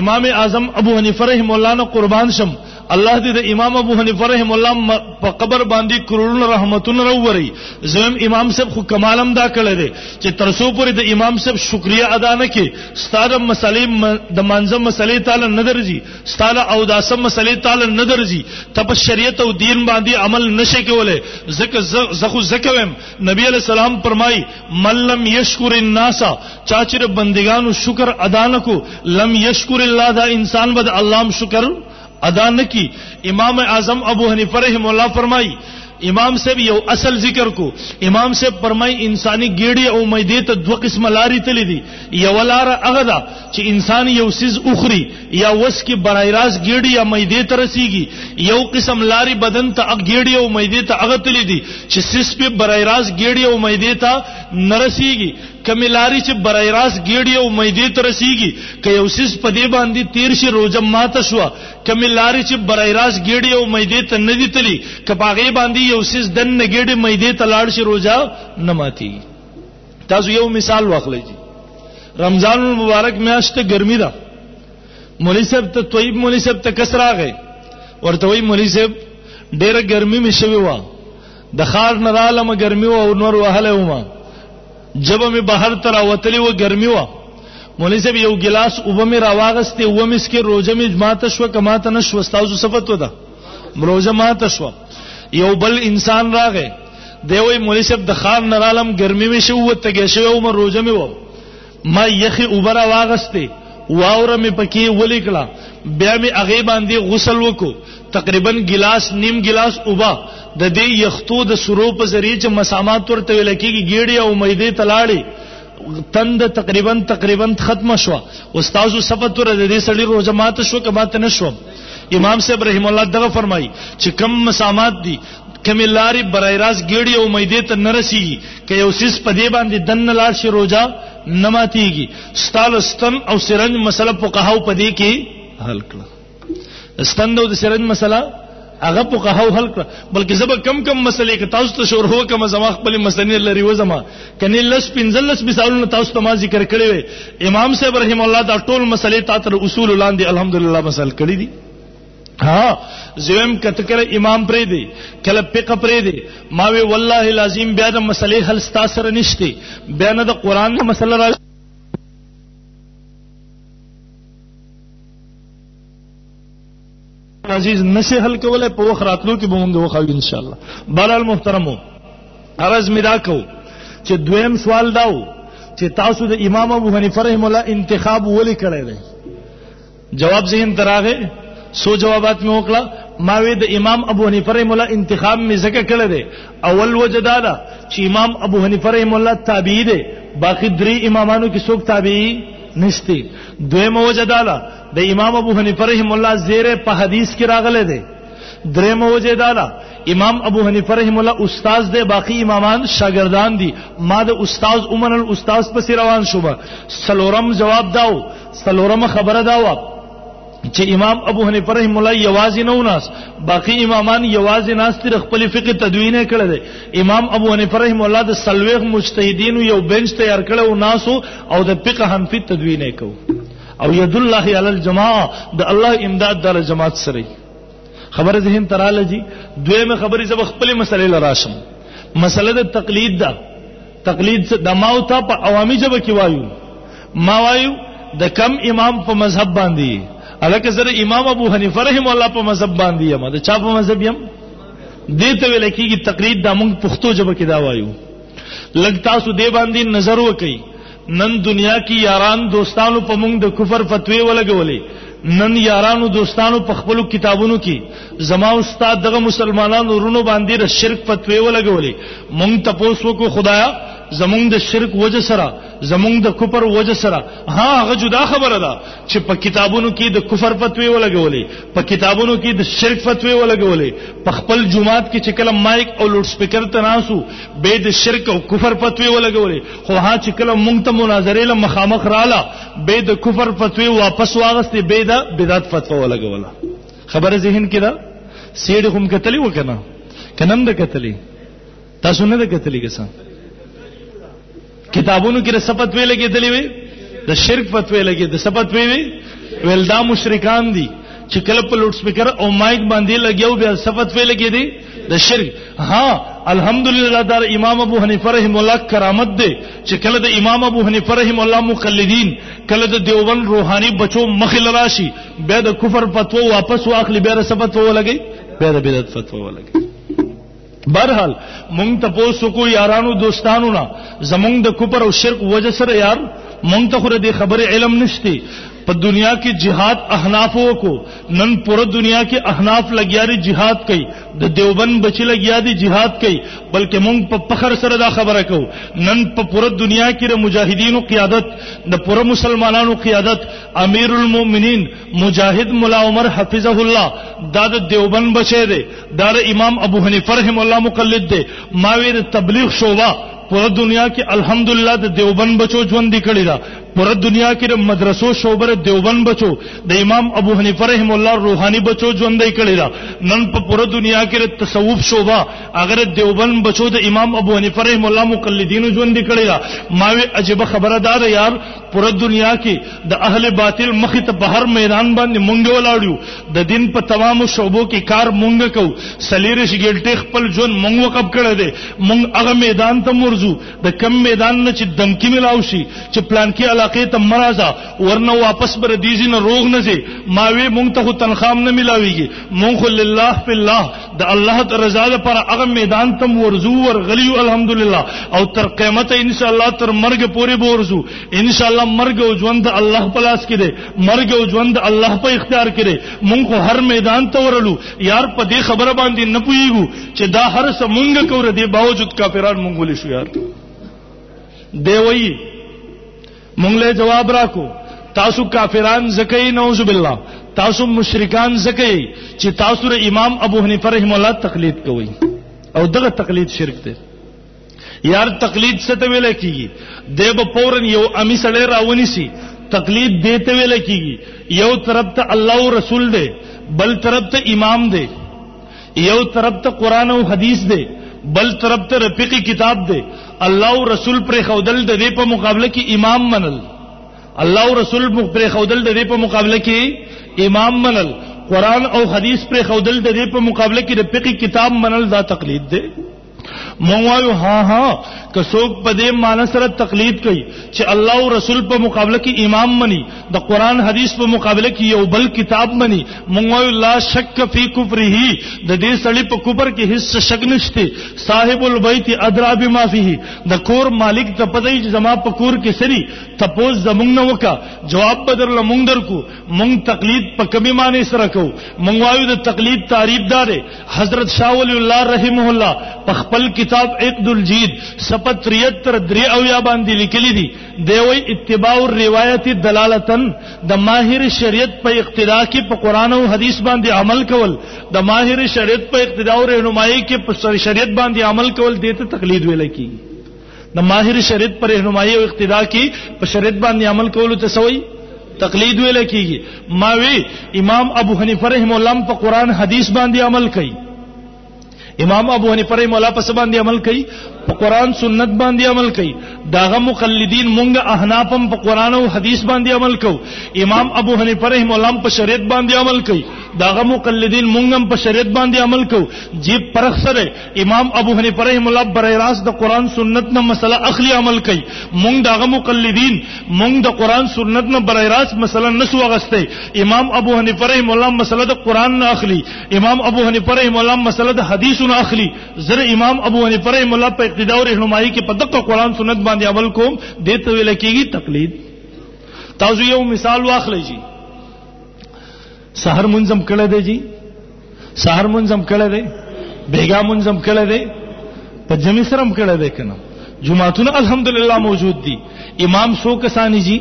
Speaker 1: امام اعظم ابو حنیفه رحم الله نه قربان شم الله دې د امام ابو حنیفه رحم الله په قبر باندې کروڑونه رحمتونه راووري زم امام صاحب خو کمالم دا کړی دی چې ترسو پورې د امام صاحب شکریا ادا نه کې ستاره مسلې د منځه مسلې تعالی نه درځي ستاره او داسه مسلې تعالی نه درځي ته په شریعت او دین باندې عمل نشي کولای زکه زخو زکوم نبی علی السلام فرمای ملم یشکر الناس چا چې د بندګانو شکر ادا نکو لم یشکر الله دا انسان بد الله هم شکر ادا نکی امام اعظم ابو حنیفه رحم الله فرمای امام صاحب یو اصل ذکر کو امام صاحب فرمای انساني ګیړي او میدې ته دوه قسم لاري تلې دي یو لار هغه ده چې انسان یو سیز اخري یا وس کې برای راز ګیړي یا میدې ته رسیږي یو قسم لاري بدن ته هغه ګیړي او میدې ته هغه تلې دي چې سیس په برای راز ګیړي او میدې ته نرسیږي کمی لاری چې برای راست ګیړی او میدې ته رسیږي که یو سیس په دې باندې تیر شي روزه ماته شو کمی لاری چې برای راست ګیړی او میدې ته نه دی تلی که پاغه باندې یو سیس دن نه ګیړی میدې ته لاړ شي روزه نه ماتي تاسو یو مثال واخلئ رمضان المبارک میاشت ګرمي ده مولوی صاحب ته طیب مولوی صاحب ته کس راغی ورته وی مولوی صاحب ډیره ګرمي مې شوی و د خار نه رالم ګرمي و او نور وهله وما جبه می بهر تر وتلی و ګرمي و مولوی صاحب یو ګلاس او به می راواغسته و مس کې روزه می ماته شو کما ته نشو تاسو صفت ودا روزه ماته شو یو بل انسان راغې دی وای مولوی صاحب د خار نه رالم ګرمي می شو وته کې شو او روزه می و ما یخې اوبه را واغستې واوره مې پکې ولیکړه بیا مې هغې باندې غسل وکړو تقریبا ګلاس نیم ګلاس اوبه د دې یختو د سرو په ذریعه چې مسامات ورته ویل کېږي ګیډې او میدې ته لاړې تند تقریبا تقریبا ختمه شوه استادو صفت ور د دې سړي روزه ماته شو که ماته نه شوم امام صاحب رحم الله دغه فرمایي چې کم مسامات دي کومې لارې برای راست ګېړې او معدې ته نه رسېږي که یو څیز په دې باندې دننه لاړ شي روژه نه ماتېږي ستا له ستن او سرنج مسله فقهاو په دې کې حل کړه د ستن او د سرنج مسله هغه فقهاو حل کړه بلکې زه به کم کم مسلې که تاسو ته شروع وکړم زما خپلې مسلې لرې وځم که نه لس پنځلس مثالونه تاسو ته ما ذکر کړی وی امام صاحب رحم الله دا ټول مسلې تا تر اصول لاندې الحمدلله مسل کړي دي ها زم کته کله امام پرې دی کله پق پرې دی ما وی والله لازم بیا د مسلې حل ستا سره نشته بیا نه د قران نه مسله را عزیز نشه حل کوله په وخت راتلو کې به موږ وخو ان شاء الله بهرال محترمو عرض می دا کو چې دویم سوال داو چې تاسو د امام ابو حنیفه رحم الله انتخاب ولې کړی دی جواب ذهن تراغه سو جوابات مې وکړه ما وی د امام ابو حنیفه رحم الله انتخاب مې زکه کړی دی اول وجه دا ده چې امام ابو حنیفه رحم الله تابعی دی باقی درې امامانو کې څوک تابعی نشته دویم وجه دا ده د امام ابو حنیفه رحم الله زیره په حدیث کې راغلی دی دریم وجه دا ده امام ابو حنیفه رحم الله استاد دی باقی امامان شاګردان دي ما د استاد عمر الاستاذ پس روان شوم سلورم جواب داو څلورمه خبره دا وه چې امام ابو حنیفه رحم الله یوازې نه وناس باقی امامان یوازې ناس تر خپل فقه تدوین کړل دي امام ابو حنیفه رحم الله د سلوغ مجتهدین یو بنچ تیار کړو او ناسو او د فقه حنفی تدوین کو او ید الله علی الجماعه د الله امداد د جماعت سره خبره ذهن تراله جی دویمه خبره زب خپل مسلې لراشم مسله د تقلید ده تقلید څه د ماو ته په عوامي ژبه کې وایو ما وایو د کم امام په مذهب باندې الکه زره امام ابو حنیفه رحم الله په مذهب باندې یم دا چا په مذهب یم دې ته ویل کېږي تقلید د موږ پښتو ژبه کې دا وایو لګ تاسو دې باندې نظر وکړئ نن دنیا کې یاران دوستانو په موږ د کفر فتوی ولګولې نن یارانو دوستانو په خپل کتابونو کې زما او استاد دغه مسلمانانو رونو باندې د شرک فتوی ولګولې مونږ تاسو کو خدایا زمونږ د شرک وجه سره زمونږ د کفر وجه سره ها هغه جدا خبره ده چې په کتابونو کې د کفر فتوی ولګولې په کتابونو کې د شرک فتوی ولګولې په خپل جمعات کې چې کله مایک او لوډ سپیکر ته ناسو به د شرک او کفر فتوی ولګولې خو ها چې کله مونږ ته مناظره له مخامخ رااله به د کفر فتوی واپس واغستې به د بدعت فتوا ولګوله خبره ذهن کې ده سیډ هم کتلی وکنه کنم د کتلی تاسو نه د کتلی کسا کتابونو کې سپت وی لګې دلی وی د شرک فتوی لګې د سپت وی وی ولدا مشرکان دي چې کله په لوډ سپیکر او مایک باندې لګیاو بیا سپت وی لګې دي د شرک ها الحمدلله دار امام ابو حنیفه رحم الله کرامت دی چې کله د امام ابو حنیفه رحم الله مقلدین کله د دیوبند روحاني بچو مخې لراشي بیا د کفر فتوا واپس واخلي بیا رسه فتوا ولګي بیا د بدعت فتوا ولګي برحال مونږ ته پوسو کو یارانو دوستانو نه زمونږ د کفر او شرک وجه سره یار مونږ ته خو د خبره علم نشته په دنیا کې جهاد احناف وکړو نن پوره دنیا کې احناف لګیاري جهاد کوي د دیوبند بچی لګیا دي جهاد کوي بلکې مونږ په فخر سره دا خبره کوو نن په پوره دنیا کې د مجاهدینو قیادت د پوره مسلمانانو قیادت امیر المؤمنین مجاهد مولا عمر حفظه الله دا د دیوبند بچی دی دا د امام ابو حنیفه رحم الله مقلد دی ماوی د تبلیغ شوبه پوره دنیا کې الحمدلله د دیوبند بچو ژوند کړی دا پوره دنیا کې د مدرسو شوبر دیوبند بچو د امام ابو حنیفه رحم الله روحاني بچو ژوندې کړی دا نن په پوره دنیا کې د تصوف شوبا اگر دیوبند بچو د امام ابو حنیفه رحم الله مقلدین ژوندې کړی دا ماوي عجیب خبره دار یار پوره دنیا کې د اهل باطل مخ ته په هر میدان باندې مونږ ولاړو د دین په تمامو شوبو کې کار مونږ کو سلیرش ګلټې خپل ژوند مونږ وقف کړی دی مونږ هغه میدان ته مرزو د کم میدان نه چې دمکی ملاو شي چې پلانکی علاقې ته مرازا ورنه واپس بر دیزی نه روغ نه زی ما وی مونږ ته خو تنخام نه ملاویږي مونږ خو لله په الله د الله د رضا لپاره هغه میدان تم ورزو ورغلی الحمدلله او تر قیامت ان شاء الله تر مرګ پورې بورزو ان شاء الله مرګ او ژوند الله په لاس کې دی مرګ او ژوند الله په اختیار کې دی مونږ هر میدان ته ورلو یار په دې خبره باندې نه پویګو چې دا هر څه مونږ کوره دی باوجود کافران مونږ ولې شو یار دی وایي مونږ له جواب راکو تاسو کافران زکه نعوذ بالله تاسو مشرکان زکه چې تاسو امام ابو حنیفه رحم الله تقلید کوي او دغه تقلید شرک دی یار تقلید څه ته ویل کیږي د به پورن یو امی سړی راونی سي تقلید دې ته ویل کیږي یو طرف ته الله او رسول دی بل طرف ته امام دی یو طرف ته قران او حدیث دی بل طرف ته رفیقی کتاب دی الله او رسول پر خودل د دې په مقابله کې امام منل الله او رسول پر خودل د دې په مقابله کې امام منل قران او حدیث پر خودل د دې په مقابله کې رفیقی کتاب منل دا تقلید دی مونږ وایو ها ها که څوک په دې معنی سره تقلید کوي چې الله او رسول په مقابله کې امام مني د قران حدیث په مقابله کې یو بل کتاب مني مونږ وایو لا شک فی کفره د دې سړی په کفر کې هیڅ شک نشته صاحب البیت ادرا بما فيه د کور مالک ته پدې چې زما په کور کې سری تپوس زمونږ نه وکا جواب بدر لمونږ درکو مونږ تقلید په کمی معنی سره کو مونږ وایو د تقلید تعریف دار حضرت شاہ ولی اللہ رحمه الله په خپل کتاب عقد الجید صفحه 73 درې او یا باندې لیکلی دی دی وی اتباع الروایت دلالتن د ماهر شریعت په اقتدا کې په قران او حدیث باندې عمل کول د ماهر شریعت په اقتدا او رهنمایي کې په شریعت باندې عمل کول دته تقلید ویل کیږي د ماهر شریعت پر رهنمایي او اقتدا کې په شریعت باندې عمل کولو ته سوي تقلید ویل کیږي ما وی امام ابو حنیفه رحم الله په قران حدیث باندې عمل کوي امام ابو حنیفه رحم الله په سبا باندې عمل کوي په قران سنت باندې عمل کوي داغه مقلدین مونږ احنافم په قران او حدیث باندې عمل کو امام ابو حنیفه رحم الله په شریعت باندې عمل کوي داغه مقلدین مونږ هم په شریعت باندې عمل کو جیب پرخ سره امام ابو حنیفه رحم الله برای راست د قران سنت نه مسله اخلي عمل کوي مونږ دغه مقلدین مونږ د قران سنت نه برای راست مسله نسو غسته امام ابو حنیفه رحم الله مسله د قران نه اخلي امام ابو حنیفه رحم الله مسله د حدیث نه اخلي زر امام ابو حنیفه رحم الله په اقتدا او رهنمایي کې په دغه قران سنت باندې عمل کوم د ته ویل کېږي تقلید تاسو یو مثال واخلئ سحر منظم کړی دی جی سحر منظم کړی دی بیګا منظم کړی دی په جمع سره هم کړی دی کنه جمعهتون الحمدلله موجود دي امام سو کسانی جی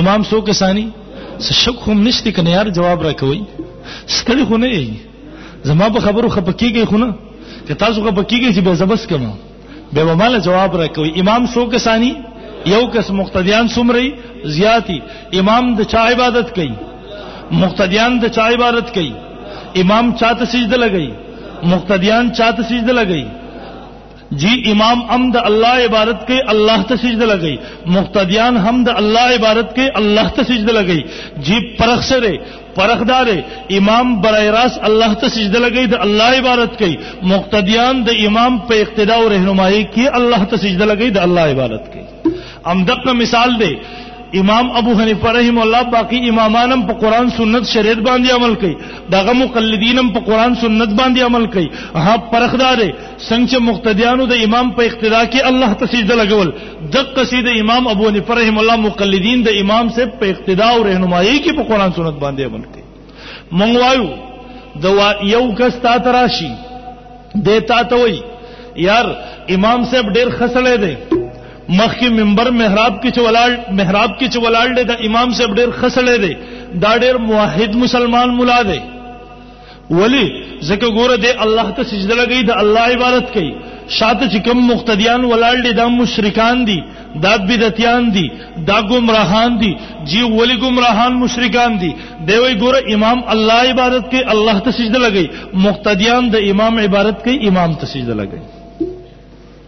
Speaker 1: امام سو کسانی شک هم نشته کنه یار جواب راکوي ستړي خو نه یي زما په خبرو خپکیږي خو نه که تاسو خپکیږي چې به زبس کمه به مماله جواب راکوي امام سو کسانی یو کس مقتدیان سمري زیاتی امام د چا عبادت کوي مقتدیان د چا عبادت کوي امام چاته سجده لګي مقتدیان چاته سجده لګي جی امام ام د الله عبادت کې الله ته سجده لګي مقتدیان هم د الله عبادت کې الله ته سجده لګي جی پرخ سره فرق دا دی امام برای راس الله ته سجده لګی د الله عبادت کوي مقتدیان د امام په اقتدا او رهنمایي کې الله ته سجده لګی د الله عبادت کوي ام دغه مثال دی امام ابو حنیفه رحم الله باقی امامانم په قران سنت شریعت باندې عمل کوي دغه مقلدینم په قران سنت باندې عمل کوي ها پرخدار څنګه مقتدیانو د امام په اقتدا کې الله ته سجده لګول دقه سي د امام ابو حنیفه رحم الله مقلدین د امام سے په اقتدا او رهنمایي کې په قران سنت باندې عمل کوي مونږ وایو د یو کس تا تراشي د تا ته وای یار امام صاحب ډیر خسلې دی مخکې منبر محراب کې چولاړ محراب کې چولاړ دی د امام صاحب ډیر خسلې دی دا ډیر موحد مسلمان مولا دی ولی زکه ګوره دی الله ته سجده لګی د الله عبادت کوي شاته چې کوم مقتدیان ولاړ دي دا مشرکان دي دا بدعتیان دي دا گمراهان دي جی ولی گمراهان مشرکان دي دی وی ګوره امام الله عبادت کوي الله ته سجده لګی مقتدیان د امام عبادت کوي امام ته سجده لګی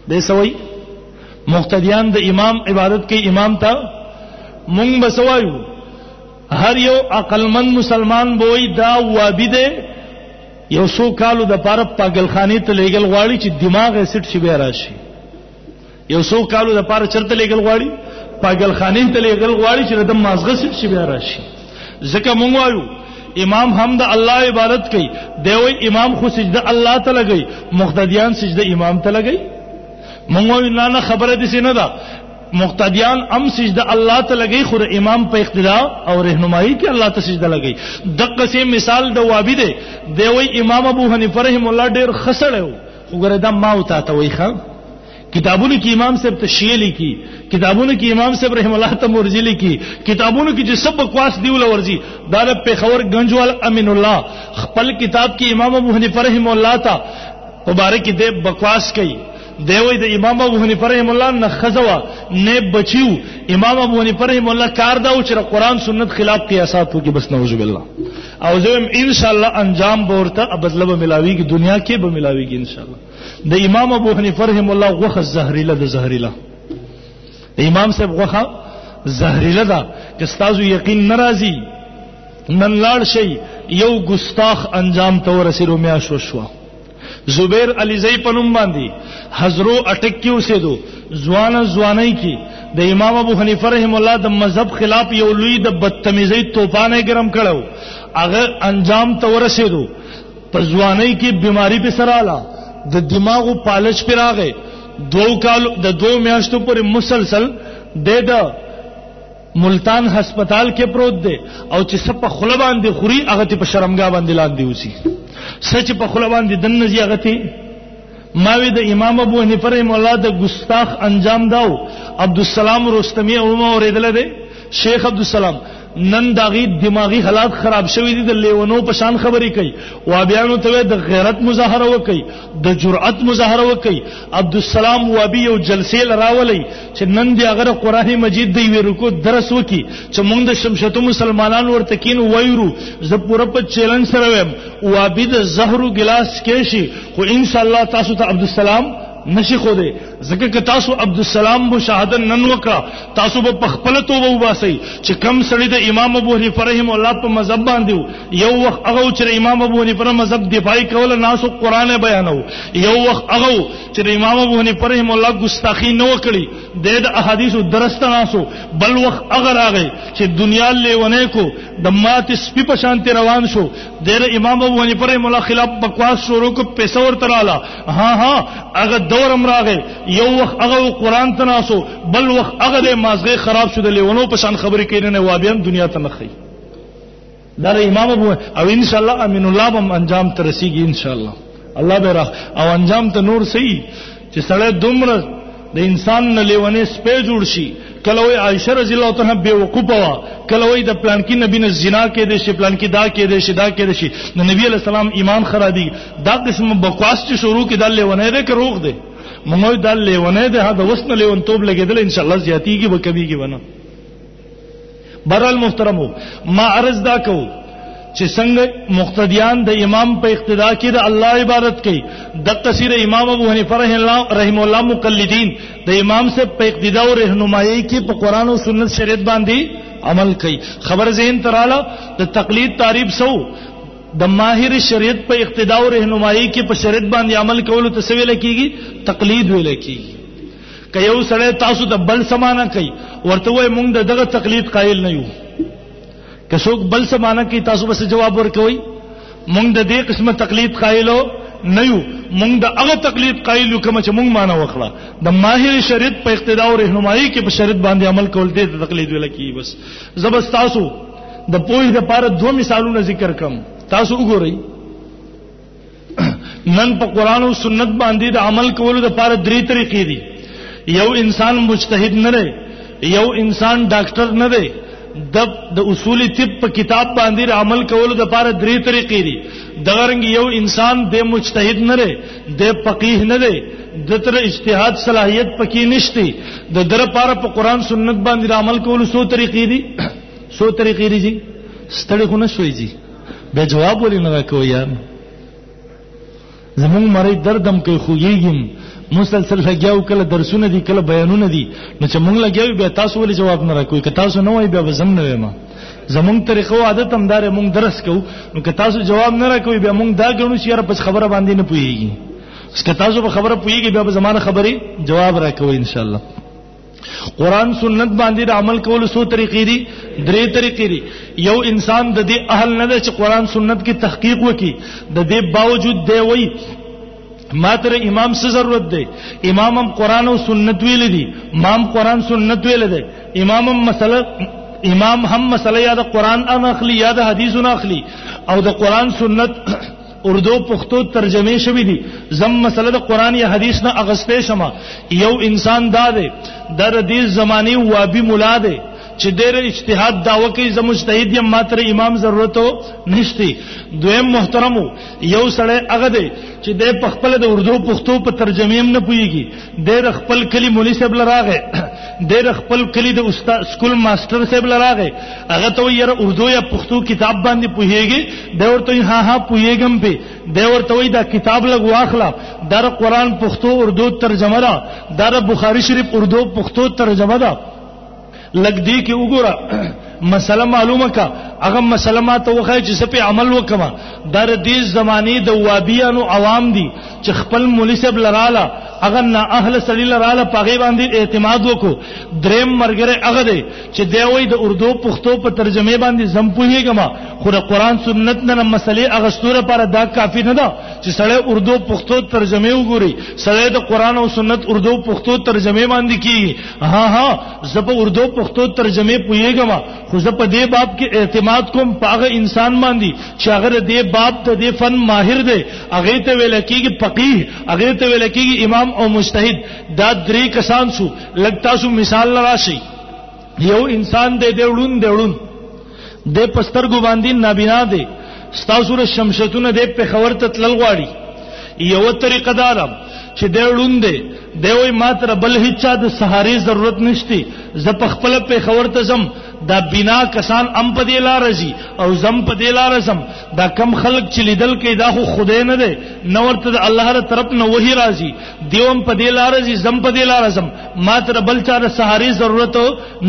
Speaker 1: دی سوي مقتدیان د امام عبادت کوي امام ته مونږ بسوایو هر یو عقلمن مسلمان بوئی دا وابی دی یو سو کالو د پاره پاگلخانی ته لېګل غواړي چې دماغ یې سټ شي بیا راشي یو سو کالو د پاره چرته لېګل غواړي پاگلخانی ته لېګل غواړي چې د مازغه سټ شي بیا راشي ځکه مونږ وایو امام هم د الله عبادت کوي دی وای امام خو سجده الله ته لګي مقتدیان سجده امام ته لګي مونږ وایو نه نه خبره دې نه ده مقتدیان ام سجده الله ته لګي خو امام په اقتدا او رهنمایي کې الله ته سجده لګي دغه سه مثال د وابي دی دی وی امام ابو حنیفه رحم الله ډیر خسړیو وګوره دا ما او تا ته وی خان کتابونو کې امام صاحب ته شیعه لیکي کتابونو کې امام صاحب رحم الله ته مرزي لیکي کتابونو کې چې سب بکواس دی ول ورزي دا د پیښور گنجوال امین الله خپل کتاب کې امام ابو حنیفه رحم الله ته مبارک دې بکواس کوي دی وای د امام ابو حنیفه رحم الله نه خزوا نه بچیو امام ابو حنیفه رحم الله کار دا او چې قرآن سنت خلاف قیاسات وکي بس نعوذ بالله او زم ان شاء الله انجام بورته بدله به ملاوي کی دنیا کې به ملاوي کی ان شاء الله د امام ابو حنیفه رحم الله غوخه زهريله د زهريله امام صاحب غوخه زهريله ده چې تاسو یقین ناراضي نن لاړ شي یو ګستاخ انجام ته ورسېرو میا شو شو زبیر علیزی په نوم باندې حضرو اٹک کې اوسېدو ځوان ځواني کې د امام ابو حنیفه رحم الله د مذهب خلاف یو لوی د بدتمیزۍ توپانه ګرم کړو هغه انجام ته ورسېدو په ځواني کې بیماری په سره اله د دماغو پالش پر راغې دوه کال د دوه میاشتو پورې مسلسل د ملتان هسپتال کې پروت دی او چې څه په خوله باندې خوري هغه ته په شرمګاه باندې لاندې اوسي څه چې په خوله باندې دنه زی هغه ته ماوی د امام ابو حنیفه رحم الله د ګستاخ انجام داو عبد السلام رستمی او ما اوریدل دی شیخ عبد السلام نن داغي دماغي حالات خراب شوی دي د لیونو په شان خبرې کوي و بیانو ته د غیرت مظاهره وکي د جرأت مظاهره وکي عبد السلام و ابي یو جلسې لراولي چې نن دی هغه قران مجید دی وی رکو درس وکي چې موږ د شمشتو مسلمانان ورته کین وایرو زه پوره په چیلنج سره ویم او ابي د زهرو ګلاس کې شي خو ان شاء الله تاسو ته عبد السلام نشي خو دې ځکه که تاسو عبد السلام مشاهده نن وکړه تاسو به په خپل توبه وباسي چې کم سړی د امام ابو حنیفه رحم الله په مذهب باندې یو وخت هغه چې امام ابو حنیفه مذهب دفاعي کول ناسو قران بیانو یو وخت هغه چې د امام ابو حنیفه رحم الله ګستاخی نه وکړي د د احادیثو درست ناسو بل وخت هغه راغی چې دنیا لیونه کو د مات سپی په شان روان شو د امام ابو حنیفه رحم الله خلاف بکواس شروع کو پیسې ورته رااله ها ها هغه دور هم راغی یو وخت هغه قران ته ناسو بل وخت هغه د مازغه خراب شو د لیونو په شان خبرې کینې نه وابیان دنیا ته نه خي دا د امام ابو او ان شاء الله امین الله بم انجام ته رسیږي ان شاء الله الله به راخ او انجام ته نور سي چې سړی دومره د انسان نه لیونه سپې جوړ شي کله وای عائشه رضی الله تعالی به وقوفه وا کله وای د پلان کې نبی نه زنا کې دي شي پلان کې دا کې دي شي دا کې دي شي د نبی علی السلام ایمان خرابي دا قسم بکواس چې شروع کې د لیونه ده کې روغ ده موږ د لیونه ده دا وسنه لیون توب لګیدل ان شاء الله زیاتیږي به کمیږي ونه برال محترمو ما عرض دا کو چې څنګه مقتدیان د امام په اقتدا کې د الله عبادت کوي د قصیر امام ابو حنیفه رحم الله مقلدین د امام سے په اقتدا او رهنمایي کې په قران او سنت شریعت باندې عمل کوي خبر ذهن تراله د تقلید تعریف سو د ماهر شریعت په اقتدا او رهنمایي کې په شریعت باندې عمل کولو ته سویل کیږي تقلید ویل کیږي که یو سړی تاسو ته بل سمانه کوي ورته وای مونږ د دغه تقلید قائل نه یو که څوک بل سمانه کوي تاسو به جواب ورکوي مونږ د دې قسمه تقلید قائلو نه یو مونږ د هغه تقلید قائل یو کوم چې مونږ مانه وکړه د ماهر شریعت په اقتدا او رهنمایي کې په شریعت باندې عمل کول دې د تقلید ویل کی بس زبستاسو د پوهې د پاره دوه مثالونه ذکر کم تاسو وګورئ نن په قران او سنت باندې د عمل کولو لپاره درې طریقې دي یو انسان مجتهد نه دی یو انسان ډاکټر نه دی د د اصول طب په کتاب باندې عمل کولو د لپاره درې طریقې دي دغه رنګ یو انسان د مجتهد نه دی د فقيه نه دی د تر اجتهاد صلاحيت پکې نشته د در لپاره په قران سنت باندې عمل کولو سو طریقې دي سو طریقې دي جی ستړي خو نه شوي جی به جواب ولې نه راکوي یار زمونږ مری دردم کوي خوږیږم مسلسل لګیاو کله درسونه دي کله بیانونه دي نو چې مونږ لګیاو بیا تاسو ولې جواب نه راکوي که تاسو نه وای بیا به زم نه وایم زمونږ طریقه او عادت هم دار مونږ درس کوو نو که تاسو جواب نه راکوي بیا مونږ دا غنو چې یاره پس خبره باندې نه پوهیږي که تاسو په خبره پوهیږي بیا به زمانه خبري جواب راکوي ان شاء الله قران سنت باندې د عمل کولو سو طریقې دي درې طریقې دي یو انسان د دې اهل نه دی چې قران سنت کې تحقیق وکي د دې باوجود دی وای ما تر امام څه ضرورت دی امام هم قران او سنت ویل دي امام قران سنت ویل دي امام هم مسله امام هم مسله یا د قران ان اخلي یا د حدیث نه اخلي او د قران سنت اردو پښتو ترجمه شوی دی زم مسله د قران یا حدیث نه اغستې شمه یو انسان دا دی در دې زماني وابي مولا دی چې ډېر اجتهاد داوه کوي زه مجتهد یم ما تر امام ضرورت نشتی دویم محترمو یو سړی هغه دی چې د خپل د اردو پښتو په ترجمه هم نه پويږي دیر خپل کلی مولوی صاحب لراغه دیر خپل کلی د استاد سکول ماستر صاحب لراغه هغه ته یې اردو یا پښتو کتاب باندې پوهیږي دا ورته ها ها پوهیږم به دا ورته دا کتاب لګ واخلا در قران پښتو اردو ترجمه دا در بخاری شریف اردو پښتو ترجمه دا لګ دی کې وګوره مسله معلومه کا هغه مسله ما ته وخای چې سپه عمل وکما در دې زمانه د وابیانو عوام دي چې خپل مولوی صاحب لراله هغه نه اهل سړي لراله پغې باندې اعتماد وکړو دریم مرګره هغه دی چې دی وای د اردو پښتو په ترجمه باندې زم پوهیږم خو د قران سنت نه مسلې هغه ستوره پر دا کافی نه ده چې سړی اردو پښتو ترجمه وګوري سړی د قران او سنت اردو پښتو ترجمه باندې کی ها ها زب اردو پښتو ترجمه پویګم خو زب په دې باب کې اعتماد کوم پاغه انسان باندې چې هغه دې باب ته دې فن ماهر دی هغه ته ویل کېږي فقيه هغه ته ویل کېږي امام او مجتهد دا درې کسان سو لګتا سو مثال راشي یو انسان دې دې وړون دې وړون د پسترګو باندې نابینا دی ستاسو له شمشتونه د په خبر ته تلل غواړي یو طریقه دا ده چې د ړوند دی دی وای ما تر بل هیڅ د سهاري ضرورت نشتی زه په خپل په خبر ته زم دا بنا کسان ام په دی لار زی او زم په دی لار زم دا کم خلق چې لیدل کې دا خو خدای نه دی نو ورته د الله تر طرف نه وਹੀ راضي دیوم په دی لار زی زم په دی لار زم ما تر بل چا د سهاري ضرورت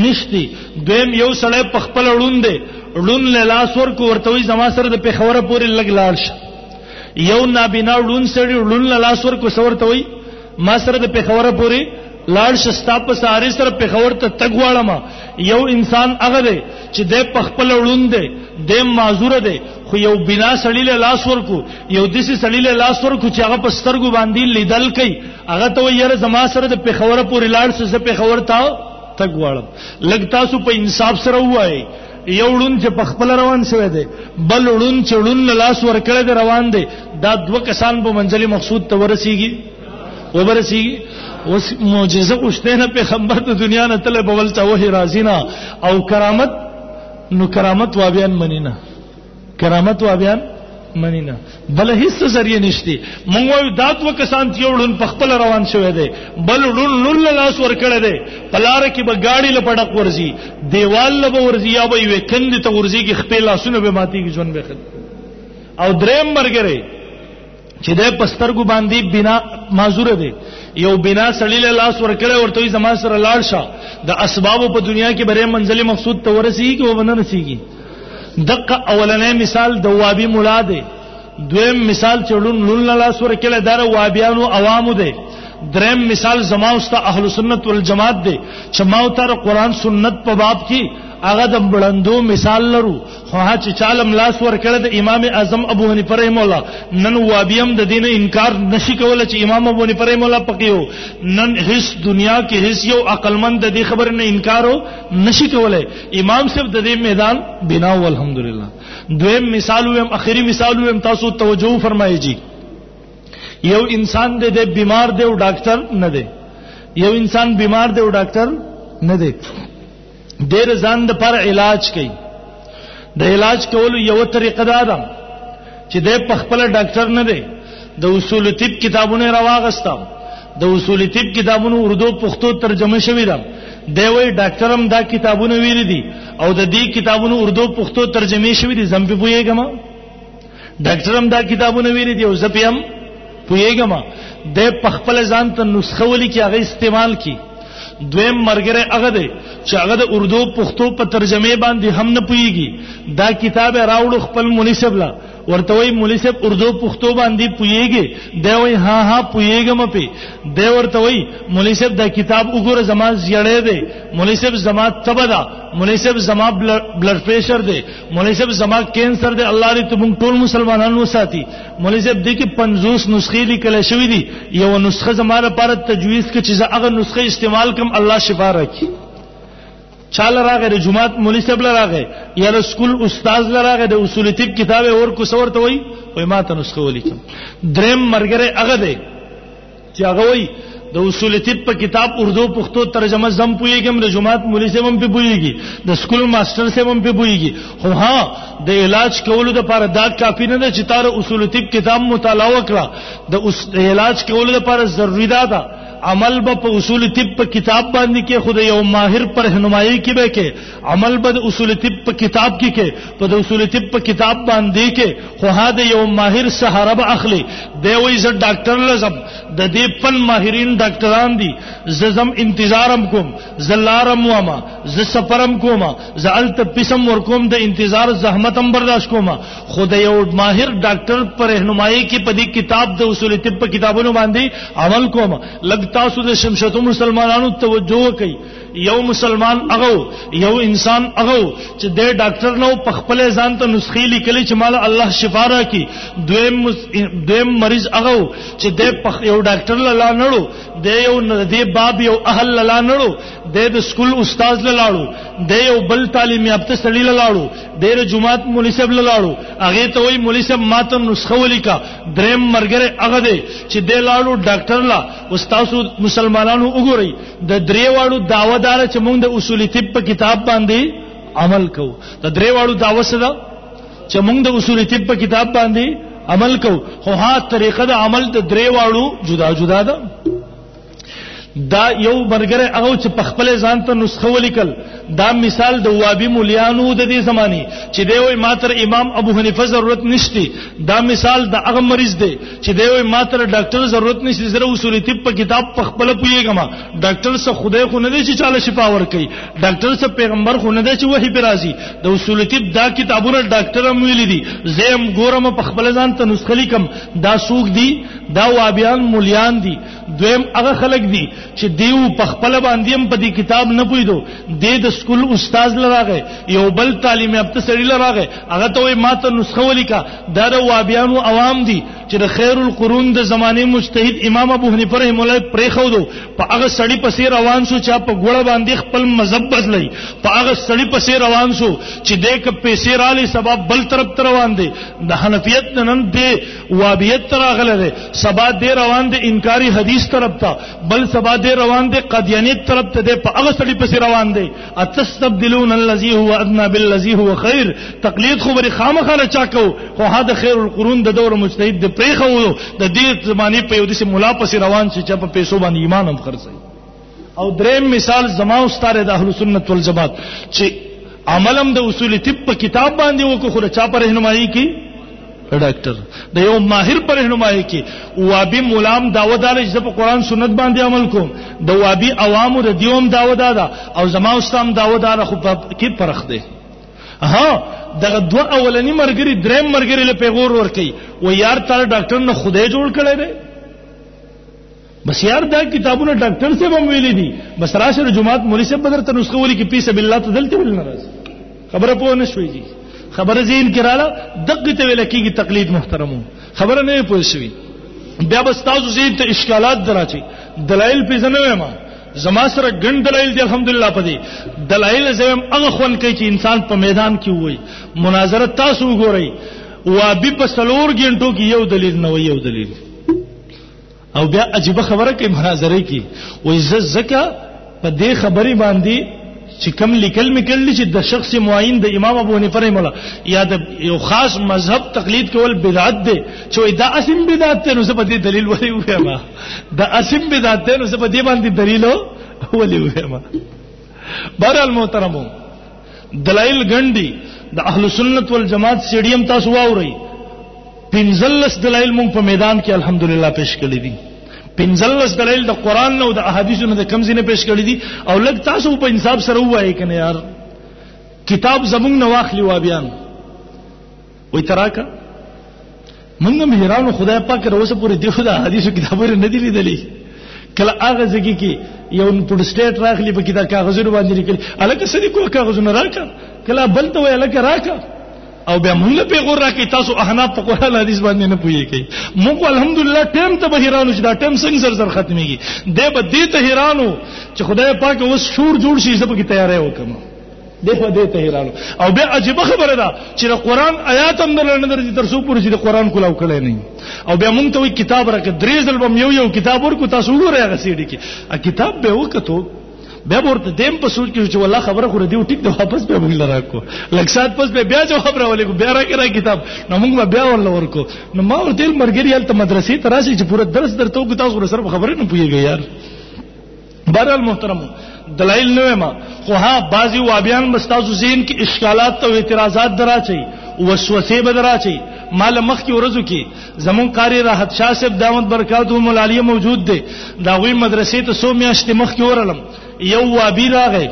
Speaker 1: نشتی دویم یو سړی په خپل ړوند دی ړوند له لاس ورکو ورته وي زما سره د پېښوره پورې لګ لاړ شه یو نابینا ړوند سړی ړوند له لاس ورکو څه ورته وي ما سره د پېښوره پورې لاړ شه ستا په ساري سره پېښور ته تګ غواړم یو انسان هغه دی چې د په خپل ړوند دی د معذور دی خو یو بنا سړی له لاس ورکو یو دسی سړی له لاس ورکو چې هغه په سترګو باندې لیدل کوي هغه ته وي یاره زما سره د پېښوره پورې لاړ شه زه پېښور ته تګ غواړم لږ تاسو په انصاف سره وایي یو ړون چې په خپل روان شوی دی بل ړون چې ړون له لاس ورکړی دی روان دی دا دوه کسان په منځلي مقصود ته ورسیږي وبرسیږي اوس معجزه اوشته نه پیغمبر د دنیا نه تل بول ته وਹੀ راضی نه او کرامت نو کرامت وابیان منی نه کرامت وابیان منی نه بل هیڅ ذریعہ نشتی مونږ وایو دا دوه کسان چې وړون په خپل روان شوی دی بل وړون نل لاس ور کړی دی پلار کې به گاډي لپډق ورزي دیوال له ورزي یا به وې کند ته ورزي کې خپل لاسونه به ماتي کې ژوند به خد او دریم مرګره چې د پسترګو باندې بنا معذور دی یو بنا سړی له لاس ورکړی ورته یې زما سره لاړ شه د اسباب په دنیا کې بره منزل مقصود ته ورسیږي او ونه رسیږي دغه اولنې مثال د وابي مولا دی دویم مثال چړون لون له لاس ورکړی دار وابیانو عوامو دی دریم مثال زما او ستا اهل سنت والجماعت دی چې ما او تر قران سنت په باب کې هغه د بلندو مثال لرو خو هڅه چالم لاس ور کړ د امام اعظم ابو حنیفه رحم الله نن وابیم د دین انکار نشي کول چې امام ابو حنیفه رحم الله پکيو نن هیڅ دنیا کې هیڅ یو عقل مند د دې خبر نه انکار نشي کولای امام صاحب د دې میدان بنا او الحمدلله دویم مثال ویم اخیری مثال ویم تاسو توجه فرمایي جی یو انسان د بیمار دی او ډاکټر نه دی یو انسان بیمار دی او ډاکټر نه دی ډېر ځان د پر علاج کوي د علاج کولو یو طریقه دا ده چې د پخپل ډاکټر نه دی د اصول طب کتابونه راواغستم د اصول طب کتابونو اردو پښتو ترجمه شوی ده دی وی ډاکټرم دا کتابونه ویل دي او د دې کتابونو اردو پښتو ترجمه شوی دي زم په پوهیږم ډاکټر هم دا کتابونه ویلي دي او زه پیم پویګم د پخپل ځان ته نسخه ولي کې هغه استعمال کی دویم مرګره هغه دی چې هغه د اردو پښتو په ترجمه باندې هم نه پویږي دا کتاب راوړو خپل مناسب لا ورته وای مولوی صاحب اردو پښتو باندې پویږي دا وای ها ها پویګم په دا ورته وای مولوی صاحب دا کتاب وګوره زما زیړې دی مولوی صاحب زما تبدا مولوی صاحب زما بلډ پريشر دی مولوی صاحب زما کینسر دی الله دې ته موږ ټول مسلمانان وساتي مولوی صاحب دې کې 50 نسخې لیکل شوې دي یو نسخه زما لپاره تجویز کې چې زه هغه نسخه استعمال کوم الله شفا راکړي چال راغې د جمعات مولوی صاحب لراغې یا د سکول استاد لراغې د اصول طب کتاب اور کو سورته وای وای ما ته نسخه ولیکم دریم مرګره هغه دی چې هغه وایي د اصول طب په کتاب اردو پښتو ترجمه زم پویږم د جماعت مولوی سم په پویږي د سکول ماستر سم په پویږي خو ها د علاج کولو د لپاره دا کافی نه ده چې تار اصول طب کتاب مطالعه وکړه د علاج کولو د لپاره ضروری ده دا عمل به په اصول طب په کتاب باندې کې خود یو ماهر پر رهنمایي کې به کې عمل بد اصول طب په کتاب کې کې په اصول طب په کتاب باندې کې خو هدا یو ماهر سهاره به اخلي دی وایي زه ډاکټر لزم د دې پن ماهرین ډاکټران دي ززم انتظارم کوم زلارم وما ز سفرم کوم زال ته پسم ور کوم د انتظار زحمتم برداشت کوم خو د یو ماهر ډاکټر پر رهنمایي کې په دې کتاب د اصول طب په کتابونو باندې عمل کوم لګ تاسو د شمشتو مسلمانانو توجه کوي یو مسلمان هغه یو انسان هغه چې د ډاکټر نو په خپل ځان ته نسخې لیکلې چې مال الله شفا راکړي دویم دویم مریض هغه چې د یو ډاکټر لاله نړو د یو د باب یو اهل لاله نړو د د سکول استاد لاله د یو بل تعلیم یافته سړي لاله د جمعات مولوی صاحب لاله هغه ته وای مولوی صاحب ماته نسخه ولیکا دریم مرګره هغه دی چې د لاله ډاکټر لا استاد مسلمانانو وګوري د دریواړو داوا دار چې موږ د اصول طب په کتاب باندې عمل کوو د دریواړو داوا سره چې موږ د اصول طب په کتاب باندې عمل کوو خو ها طریقه د عمل د دریواړو جدا جدا ده دا یو برګره هغه چې په خپل ځان ته نسخه ولیکل دا مثال د وابي مولیانو د دې زماني چې دی وای ماتر امام ابو حنیفه ضرورت نشتی دا مثال د هغه مریض دی چې دی وي ما تر ډاکټر ضرورت نشته زره اصول طب په کتاب په خپل پویګم ډاکټر سره خدای خو نه دی چې چاله شفا ور کوي ډاکټر سره پیغمبر خو نه دی چې وਹੀ پر راځي د اصول طب دا کتابونه ډاکټر هم ویل دي زم ګورم په خپل ځان ته نسخه لیکم دا سوق دي دا وابیان مليان دي دویم هغه خلک دي چې دیو په خپل باندې هم په دې کتاب نه پویدو د د سکول استاد لراغه یو بل تعلیم یافته سړی لراغه هغه ته ما ته نسخه ولیکا دا د وابیانو عوام دي چې د خیر القرون د زمانه مجتهد امام ابو حنیفه رحم الله پرې خو دو په هغه سړی پسې روان شو چې په ګوړه باندې خپل مذهب بدلای په هغه سړی پسې روان شو چې د ک پیسې را لې سبب بل طرف تر روان دي د حنفیت نن د وابیت تر غل دي سبا د روان دي انکاری حدیث طرف ته بل سبا د روان دي قدیانیت طرف ته په هغه سړی پسې روان دي اتستبدلون الذي هو ادنى بالذي هو خير تقلید خو بری خامخا نه چا کو خو هدا خیر القرون د دور مجتهد د پریخو د دې زمانه په یو دسه مولا پس روان شي چې په پیسو باندې ایمان هم خرڅي او دریم مثال زما او ستاره د اهل سنت والجماعت چې عملم د اصول طب په کتاب باندې وکړو خو چا پر رهنمایي کی ډاکټر د یو ماهر پر رهنمایي کې وابي مولام داوا دار چې په قران سنت باندې عمل کوم د وابي عوامو د دیوم داوا دادا او زما استام داوا دار خو کې پرخ دی ها دغه دو اولنی مرګري دریم مرګري له پیغور ور کوي و یار تر ډاکټر نه خدای جوړ کړی دی بس یار دا کتابونه ډاکټر سے بم ویلې دي بس راشه جمعات مولوی سے بدر ته نسخه ولي کې پیسه بالله ته دلته ول ناراض خبره پوه نه شوې دي خبره زین کراله دقه ته ویل کېږي تقلید محترمو خبره نه پوه شوې بیا بس تاسو زین ته اشکالات دراچي دلایل پیسه نه وایم زما سره ګڼ دلایل دي الحمدلله په دې دلایل زم هغه خون کوي چې انسان په میدان کې وای مناظره تاسو وګورئ وابي په سلور ګنټو کې یو دلیل نه وي یو دلیل او بیا عجیب خبره کوي مناظره کې وای ز زکه په دې خبرې باندې چې کم لیکل میکل چې د شخص معین د امام ابو حنیفه رحم الله یا د یو خاص مذهب تقلید کول بدعت دی چې دا اسم بدعت ته نو څه په دې دلیل ولې وایم دا اسم بدعت ته نو څه په دې باندې دلیل ولې وایم بهر المحترمو دلایل ګڼدي د اهل سنت والجماعت سټیډیم تاسو واورئ پنځلس دلایل مونږ په میدان کې الحمدلله پیش کړی دي پنځلس دلایل د قران نه او د احادیثو نه د کم ځینې پیش کړی دي او لږ تاسو په انصاف سره وایي کنه یار کتاب زمونږ نه واخلي وابیان وای تراکه موږ هم حیرانو خدای پاک را اوسه پورې دغه د حدیثو کتابونه نه دي لیدلي کله هغه ځکه کې یو پډسټیټ راخلی په کتاب کاغذونو باندې لیکل الکه سړي کو کاغذونه راکا کله بل ته وای الکه راکا او بیا موږ له پیغور راکې تاسو احناف په قرآن حدیث باندې نه پوهیږئ موږ الحمدلله ټیم ته به حیرانو چې دا ټیم څنګه زر زر ختميږي د به دې ته حیرانو چې خدای پاک اوس شور جوړ شي زه به کی تیارې وکم دی خو دې ته حیران او به عجیب خبره ده چې د قران آیات هم درنه درځي تر څو پورې چې د قران کولاو کړی نه او بیا مونږ ته وی کتاب راکې درې ځل بم یو یو کتاب ورکو تاسو وګورئ هغه سیډي کې ا کتاب به وکړو بیا ورته دیم په سوچ کې چې والله خبره خو دې ټیک د واپس به موږ لراکو لکه سات پس به بیا جواب راولې کو بیا راکې را کتاب نو موږ بیا ورل ورکو نو ما ورته مرګري حالت مدرسې تراسي چې پوره درس درته کو تاسو سره خبرې نه پويږي یار برال محترم دلایل نه ما خو ها بعضی وابیان مستازو زین کې اشکالات او اعتراضات دراچي وسوسه به دراچي مال مخ کې ورځو کې زمون قاری راحت شاه صاحب دامت برکات او ملالیه موجود دي دا غوي مدرسې ته سو میاشت مخ کې ورلم یو وابی راغی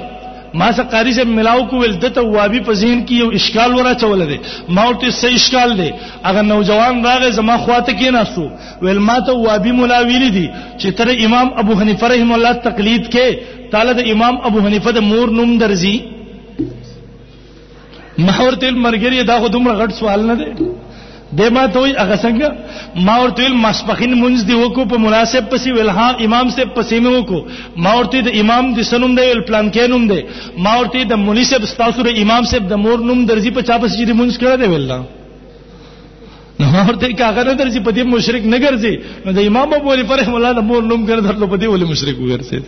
Speaker 1: ما سره قاری سے ملاو کو ول دته وابي په ذهن کې یو اشکال ورا چول دي ما ورته سې اشکال دي اگر نوجوان راغې زما خواته کې ناسو ویل ما ته وابي مولا ویلي دي چې تر امام ابو حنیفه رحم الله تقلید کې تعالی د امام ابو حنیفه د مور نوم درځي ما ورته مرګري دا خو دومره غټ سوال نه دی د ما ته وي هغه څنګه ما ورته ویل ماسپخین مونږ دی وکړو په مناسب پسې ویل ها امام سے پسې مې وکړو ما ورته د امام د سنوم دی ویل پلان کې نوم دی ما ورته د مولوی صاحب تاسو د امام صاحب د مور نوم درځي په چا پسې چې مونږ کړه دی ویل نو ورته کاغه نه درځي په دې مشرک نه ګرځي نو د امام ابو حنیفه رحم الله د مور نوم ګرځي درته په دې ولې مشرک وګرځي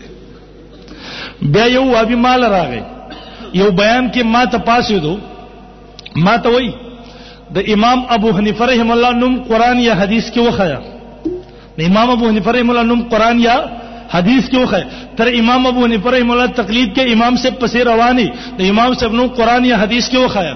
Speaker 1: بیا یو وابي مال راغی یو بیان کې ما ته پاسې دو ما ته وای د امام ابو حنیفه رحم الله نوم قران یا حدیث کې وخایا د امام ابو حنیفه رحم الله نوم قران یا حدیث کې وخایا تر امام ابو حنیفه رحم الله تقلید کې امام سے پسې رواني د امام صاحب نوم قران یا حدیث کې وخایا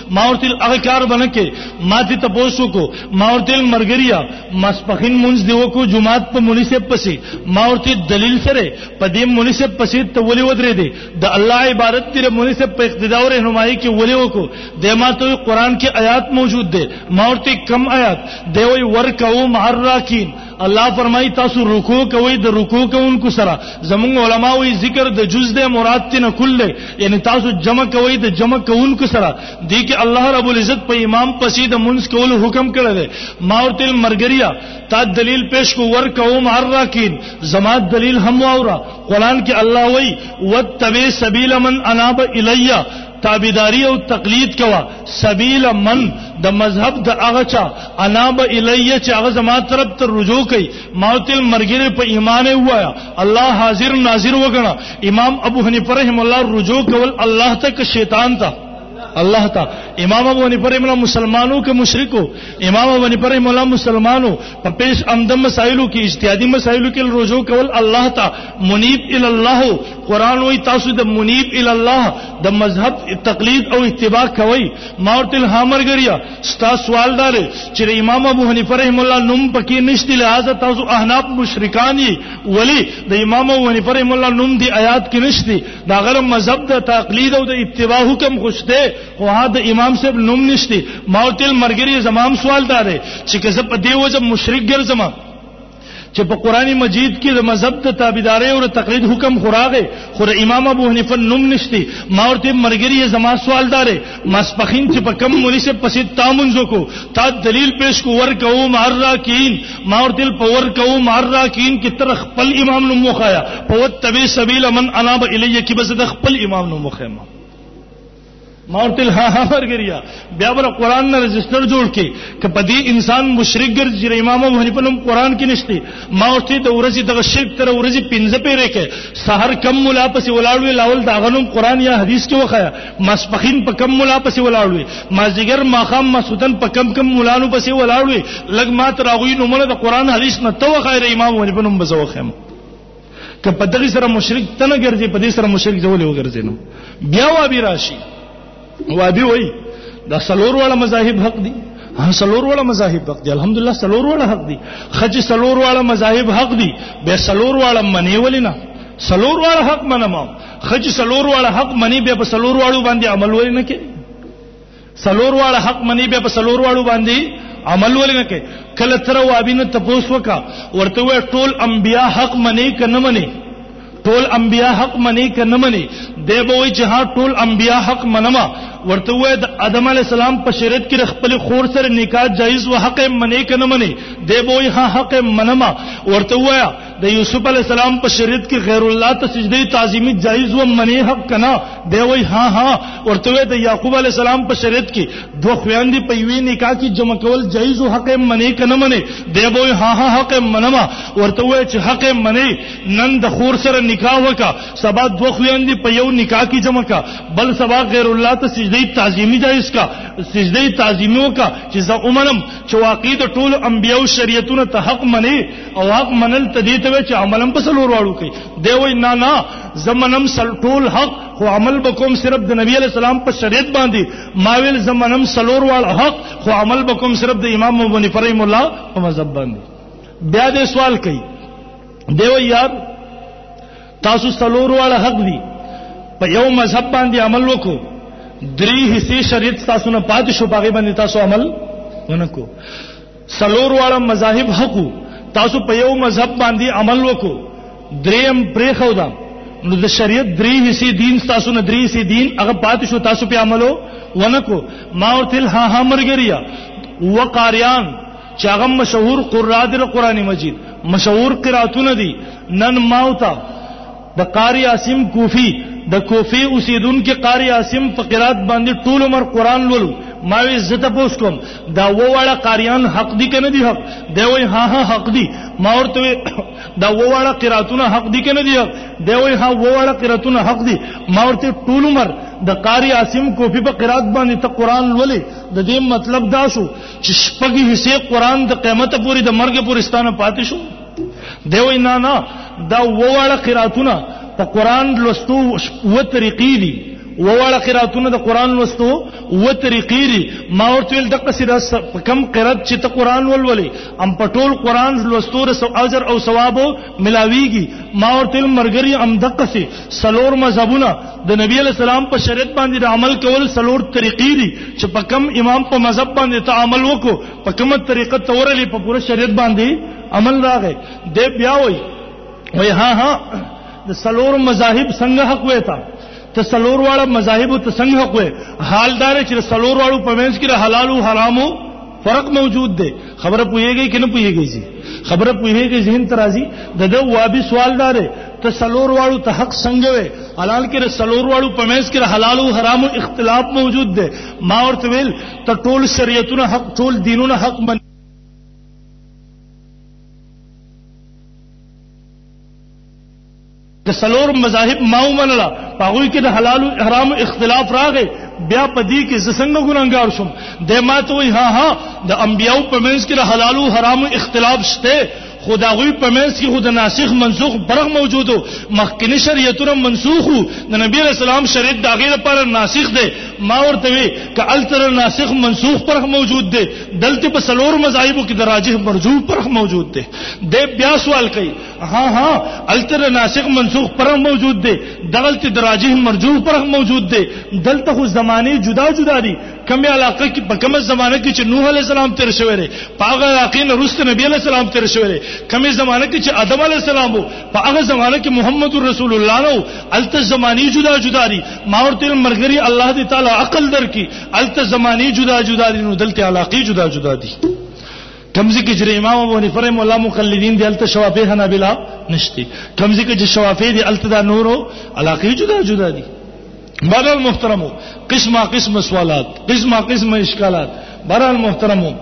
Speaker 1: ما ورته هغه کار باندې کې ما ته تاسو کو ما ورته مرګریا مسپخین مونږ دی وکړو جمعات په مناسب پسې ما ورته دلیل سره په دې مناسب پسې ته ولې ودرې دي د الله عبارت تیر مناسب په اقتدا او رهنمایي کې ولې وکړو د ما ته قران کې آیات موجود دي ما ورته کم آیات دی وی ورکو مع الراکین الله فرمای تاسو رکوع کوئ د رکوع کوونکو سره زمونږ علما وی ذکر د جز د مراد تنه کل دی یعنی تاسو جمع کوئ د جمع کوونکو سره دی کې الله رب العزت په امام پسې د منځ کول حکم کړی دی ما ورته مرګریا تا دلیل پیش کو ور کوم هر راکین زما دلیل هم واورا قران کې الله وی وتبع سبیل من اناب الیا تابیداری او تقلید کوا سبیل من د مذهب د هغه چا انا به الیه چې هغه زما طرف ته رجوع کوي ماوتل مرګره په ایمان وایا الله حاضر ناظر وګڼه امام ابو حنیفه رحم الله رجوع کول الله ته که شیطان ته الله تا امام ابو حنیفه رحم الله مسلمانو که مشرکو امام ابو حنیفه رحم الله مسلمانو په پیش امدم مسائلو کې اجتهادي مسائلو کې رجوع کول الله ته منیب ال الله قران وی تاسو د منیب ال الله د مذهب تقلید او اتباع کوي ماورتل هامرګریا ستا سوال دار چې امام ابو حنیفه رحم الله نوم پکې نشته لہذا تاسو احناف مشرکان یې ولی د امام ابو حنیفه رحم الله نوم دی آیات کې نشته دا غره مذهب د تقلید او د اتباع حکم خوشته خو ها د امام صاحب نوم نشته ما تل مرګري زمام سوال دار چې که زه په دې وجه مشرک ګرځم چې په قران مجید کې د مذهب ته تابعداري او تقلید حکم خوراغه خو د امام ابو حنیفه نوم نشته ما ورته مرګري زما سوال دار مسپخین چې په کم مولي سے پسې تامنځ کو تا دلیل پیش کو ور کو معرکین ما ورته په ور کو معرکین کې تر خپل امام نوم مخایا په تبي سبیل من اناب الیه کې بس د خپل امام نوم مخایا ما ورته ها ها ورګریا بیا ور قران نه رجستر جوړ کې ک په دې انسان مشرک ګرځي چې امام ابو حنیفه نوم قران کې نشته ما ورته د ورځې دغه شرک تر ورځې پنځه پیرې کې سحر کم ملا پسې ولاړوي لاول دا غنوم قران یا حدیث کې وخایا مسپخین په کم ملا پسې ولاړوي مازیګر ماخام مسودن په کم کم مولانو پسې ولاړوي لګ ما تر هغه نومونه د قران حدیث نه توخایره امام ابو حنیفه نوم بزوخم که په دغه سره مشرک تنه ګرځي په دې سره مشرک جوړ یو ګرځي نو بیا و ابي راشي و ابي وای دا سلور والا مذاهب حق دي ها سلور والا مذاهب حق دي الحمدلله سلور والا حق دي خج سلور والا مذاهب حق دي به سلور والا منی ولینا سلور والا حق منم خج سلور والا حق منی به په سلور والو باندې عمل ولینه کې سلور واړه حق منی به په سلور واړو باندې عمل ولنه کې کله تر وابینه تپوس وکا ورته وې ټول انبیا حق منی کنه منی ټول انبیا حق منی کنه منی دی به وې چې ها ټول انبیا حق منما ورته وې د ادم علی السلام په شریعت کې خپل خور سره نکاح جایز او حق منی کنه منی دی به وې ها حق منما ورته وې د یوسف علی السلام په شریعت کې غیر الله ته سجده تعظیمی جایز و منی حق کنا دی وای ها ها ورته د یعقوب علی السلام په شریعت کې دوه خویندې په یوې نکاح کې جمع کول جایز او حق منی کنه منی دی وای ها ها حق منما ورته وای چې حق منی نن د خور سره نکاح وکا سبا دوه خویندې په یو نکاح کې جمع کا بل سبا غیر الله ته سجده تعظیمی جایز کا سجده تعظیمی وکا چې زه عمرم چې واقعي د ټول انبیو شریعتونو ته حق منی او حق منل ته دې ته چې عمل هم په سلور واړو کوي دی وای نه نه زمنم سل ټول حق خو عمل بکوم صرف د نبی علی سلام په شریعت باندې ما ویل زمنم سلور واړ حق خو عمل بکوم صرف د امام ابو حنیفه رحم الله په مذهب باندې بیا دې سوال کوي دی وای یار تاسو سلور واړ حق دی په یو مذهب باندې عمل وکړو درې حصے شریعت تاسو نه پاتې شو باغې باندې تاسو عمل ونکو سلور واړه مذاهب حقو تاسو په یو مذهب باندې عمل وکړو دریم پرې خو دا نو د شریعت درې حصے دین تاسو نه درې حصے دین هغه پاتې شو تاسو په عملو ونکو ما او تل ها ها مرګریا وقاریان چې هغه مشهور قرات د قران مجید مشهور قراتونه دي نن ماوتا د قاری عاصم کوفی د کوفی اوسیدونکو قاری عاصم په قرات باندې ټول عمر قران لولو ما وی زه ته پوس کوم دا وواړه قاریان حق دي کنه دي حق دی وای ها ها حق دي ما ورته دا وواړه قراتونه حق دي کنه دي حق دی وای ها وواړه قراتونه حق دي ما ورته ټول عمر د قاری عاصم کوفی په قرات باندې ته قران لولې د دې مطلب دا شو چې شپږ حصے قران د قیامت پورې د مرګ پورې ستانه پاتې شو دی وای نه نه دا وواړه قراتونه په قران لوستو و طریقې دي وواړه قراتونه د قران لوستو و طریقې دي ما ورته ویل دغه سره کم قرات چې ته قران ولولې ام په ټول قران لوستو سره اجر او ثواب ملاويږي ما ورته ویل مرګري ام دغه سي سلور مذهبونه د نبی علی سلام په شریعت باندې عمل کول سلور طریقې دي چې په کم امام په مذهب باندې تعامل وکړو په کومه طریقه تورلې په پوره شریعت باندې عمل راغی د بیا وای وای ها ها د سلور مذاهب څنګه حق وې تا ته سلور واړه مذاهب ته څنګه حق وې حال دار چې سلور واړو په منځ کې حلال او حرامو فرق موجود دی خبره پوهیږي کې نه پوهیږي زی خبره پوهیږي ذهن ترازی د دو وابي سوال دار ته سلور واړو ته حق څنګه وې حلال کې سلور واړو په منځ کې حلال او حرامو اختلاف موجود دی ما ورته ویل ته ټول شریعتونه حق ټول دینونه حق من د سلور مذاهب ما ومنله په هغوی کې د حلال او حرام اختلاف راغی بیا په دې کې زه څنګه ګناهګار شوم د ما ته وایي ها ها د انبیاو په منځ کې د حلال او حرام اختلاف شته خو د هغوی په منځ کې خو د ناسخ منسوخ فرق موجود و مخکني شریعتونه منسوخ وو د نبی علیه السلام شریعت د هغې لپاره ناسخ دی ما ورته وی که هلته ناسخ منسوخ فرق موجود دی دلته په څلورو مذاهبو کې د راجح مرجوح فرق موجود دی دی بیا سوال کوي ها ها هلته ناسخ منسوخ فرق موجود دی دغلته د راجح مرجوح فرق موجود دی دلته خو زمانې جدا جدا دي کمه علاقه کې په کومه زمانه کې چې نوح علی السلام تیر شوی دی په هغه علاقې نه رسته نبی علی السلام تیر شوی دی کومه زمانه کې چې آدم علی السلام وو په هغه زمانه کې محمد رسول الله نو الته زمانی جدا جدا دي ما ورته مرګري الله دې تعالی عقل درکې الته زمانی جدا جدا دي نو دلته علاقې جدا جدا دي کمزې کې چې امام ابو حنیفه رحم الله مقلدین دي الته شوافی حنابلہ نشته کمزې کې چې شوافی دي الته دا نورو علاقې جدا جدا دي برال محترمو قسمه قسمه سوالات قسمه قسمه اشکالات برال محترمو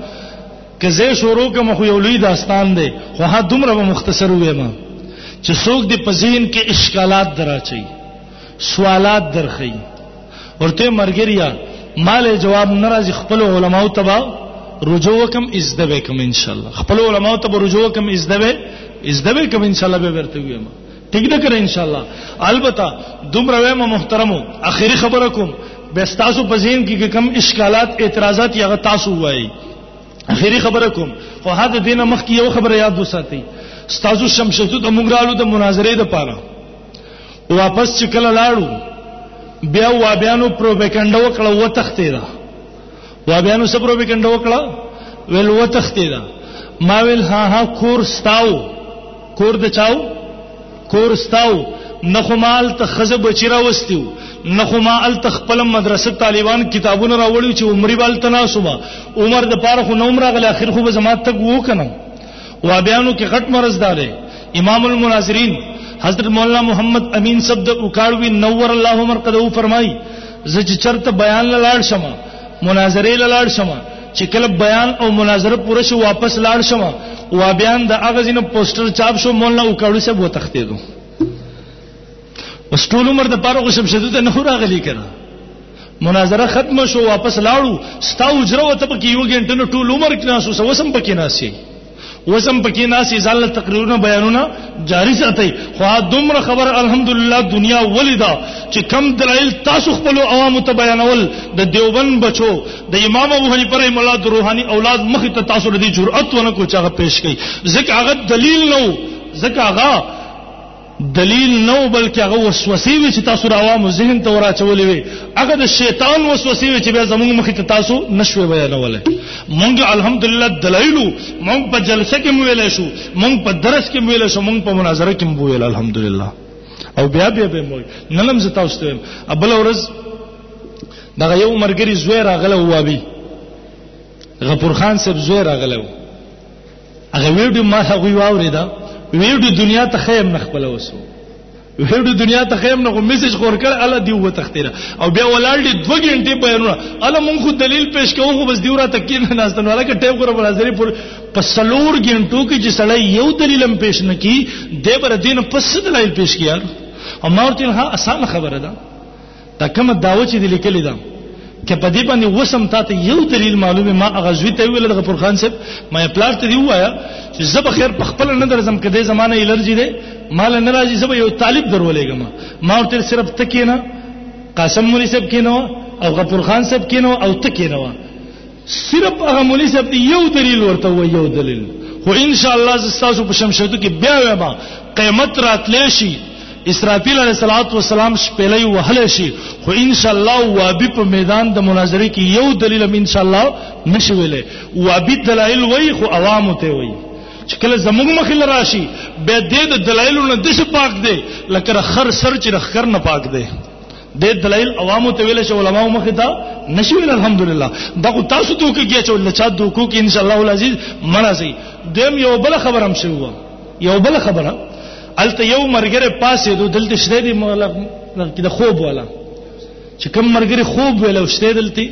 Speaker 1: که زه شروع کوم خو یو لوی داستان دی خو ها دومره به مختصر ویم چې څوک د پزین کې اشکالات دراچي سوالات درخی ورته مرګریا مال جواب ناراضي خپل علماو تبا رجوع وکم از د وکم ان شاء الله خپل علماو تبا رجوع وکم از د از د وکم ان شاء الله به ورته ویم ټیک ده کړه ان شاء الله البته دومره وایم محترمو اخیری خبره کوم به تاسو په ذهن کې کم اشکالات اعتراضات یا تاسو وایي اخیری خبره کوم خو هدا دینه مخ کې یو خبره یاد وساتئ استادو شمشتو د مونږرالو د مناظره د پاره واپس چې کله لاړو بیا و بیانو پروپاګاندا وکړه و تختیدا وا بیا نو سپرو وکند وکړه ویل وتختی دا ما ویل ها ها کور ستاو کور د چاو کور ستاو نخمال ته خزه بچی راوستیو نخما ال تخپل مدرسه طالبان کتابونه راوړي چې عمرې بال تناسبه عمر د پاره خو نوم راغله اخر خو به زما تک وو کنه وابیانو کې غټ مرز دار امام المناظرین حضرت مولانا محمد امین صاحب د اوکاړوی نور الله عمر قدو فرمای زه چې چرته بیان لاړ شم مناظره لاړ شم چې کله بیان او مناظره پوره شو واپس لاړ شم وابیان د اغزینو پوسټر چاپ شو مولانا اوکاړو صاحب وتختیدو اوس ټول عمر د پاره غشم شدو ته نه راغلی کنه مناظره ختم شو واپس لاړو ستا اجره وته پکې یو غنټه نو ټول عمر کې ناسو سو وسم پکې ناسي وسم پکې ناسي زال تقریرونه بیانونه جاری ساتي خو دومره خبر الحمدلله دنیا ولیدا چې کم دلایل تاسو خپل عوام ته بیانول د دیوبند بچو د امام ابو حنیفه رحم الله د روحاني اولاد مخ ته تاسو د جرأت ونه کو چاغه پیش کړي ځکه هغه دلیل نو ځکه هغه دلیل نه و بلکې هغه وسوسې وې چې تاسو را عوامو ذهن ته وراچولې وې هغه د شیطان وسوسې وې چې بیا زمونږ مخې ته تاسو نشوې بیانولی مونږ الحمدلله دلایلو مونږ په جلسه کې مو ویلی شو مونږ په درس کې مو ویلی شو مونږ په مناظره کې مو ویل الحمدلله او بیا بیا به مو نن هم زه تاسو ته وایم بله ورځ دغه یو مرګري زوی راغلی ووابي غفور خان صاحب زوی راغلی و هغه ویډیو ما هغه واوریدا ویډیو دنیا ته خیم نه خپل وسو ویډیو دنیا ته خیم نه میسج خور کړ الله دی و تختیره او بیا ولاړ دی 2 غنټه بیانونه الله مونږ خو دلیل پیش کوو خو بس دیورا تکین نه ناستن والا کټه ګره برازری پر پسلور غنټو کې چې سړی یو دلیلم پیش نه کی دی بر دین پس دلیل پیش کیار او مارتین ها اسانه خبره ده دا کومه داو چې دی لیکلی دا که په دې باندې وسم تا ته یو دلیل معلومه ما هغه زوی ته ویل د فرخان صاحب ما پلار ته دی وایا چې زه به خیر په خپل نه درځم کده زمانه الرجی دی مال نه راځي زه به یو طالب درولېګم ما ورته صرف تکینا قاسم مولوی صاحب کینو او غفور خان صاحب کینو او تکینو صرف هغه مولوی صاحب دی یو دلیل ورته و یو دلیل خو ان شاء الله زستاسو په شمشتو کې بیا وایم قیامت راتلې شي اسرافیل علیه الصلاۃ والسلام شپلې وهل شي خو ان شاء الله وابي په میدان د مناظره کې یو دلیل ان شاء الله نشي ویلې وابي دلایل وای خو عوام ته وای چې کله زموږ مخې لراشي به د دلایلو نه دش پاک دی لکه خر سر چې خر نه پاک دی د دلایل عوامو ته ویل شو علماو مخ ته نشي ویل الحمدلله دا کو تاسو ته کې چې الله چا دوکو کې ان شاء الله العزیز مرزي دیم یو بل خبر هم شو یو بل خبره الته یو مرګره پاسې دو دلته شته دی مغلق کې د خوب والا چې کوم مرګره خوب ویل او شته دلته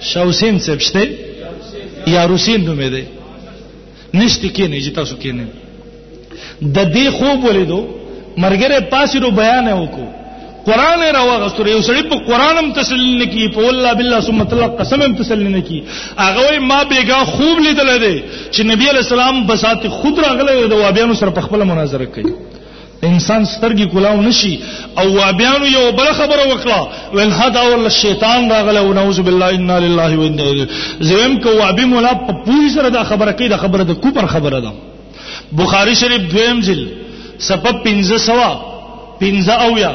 Speaker 1: شاوسین صاحب شته یا روسین نومې دی نشته کې نه چې تاسو کې نه د دې خوب ولیدو مرګره پاسې رو بیان وکړو قران راوغه سره یو سړی په قران هم تسلیم نه کی په والله بالله ثم طلق قسم هم تسلیم نه کی هغه ما بیګا خوب لیدل دی چې نبی علی السلام بسات خود راغله د وابیانو سره په خپل مناظره کوي انسان سترګې کولاو نشي او وابیانو یو بل خبره وکړه ول هدا ول شیطان راغله او نعوذ بالله انا لله و انا الیه زم کو وابی مولا په پوری سره دا خبره کوي دا خبره د کوپر خبره ده بخاری شریف دویم جل سبب 1500 15 او یا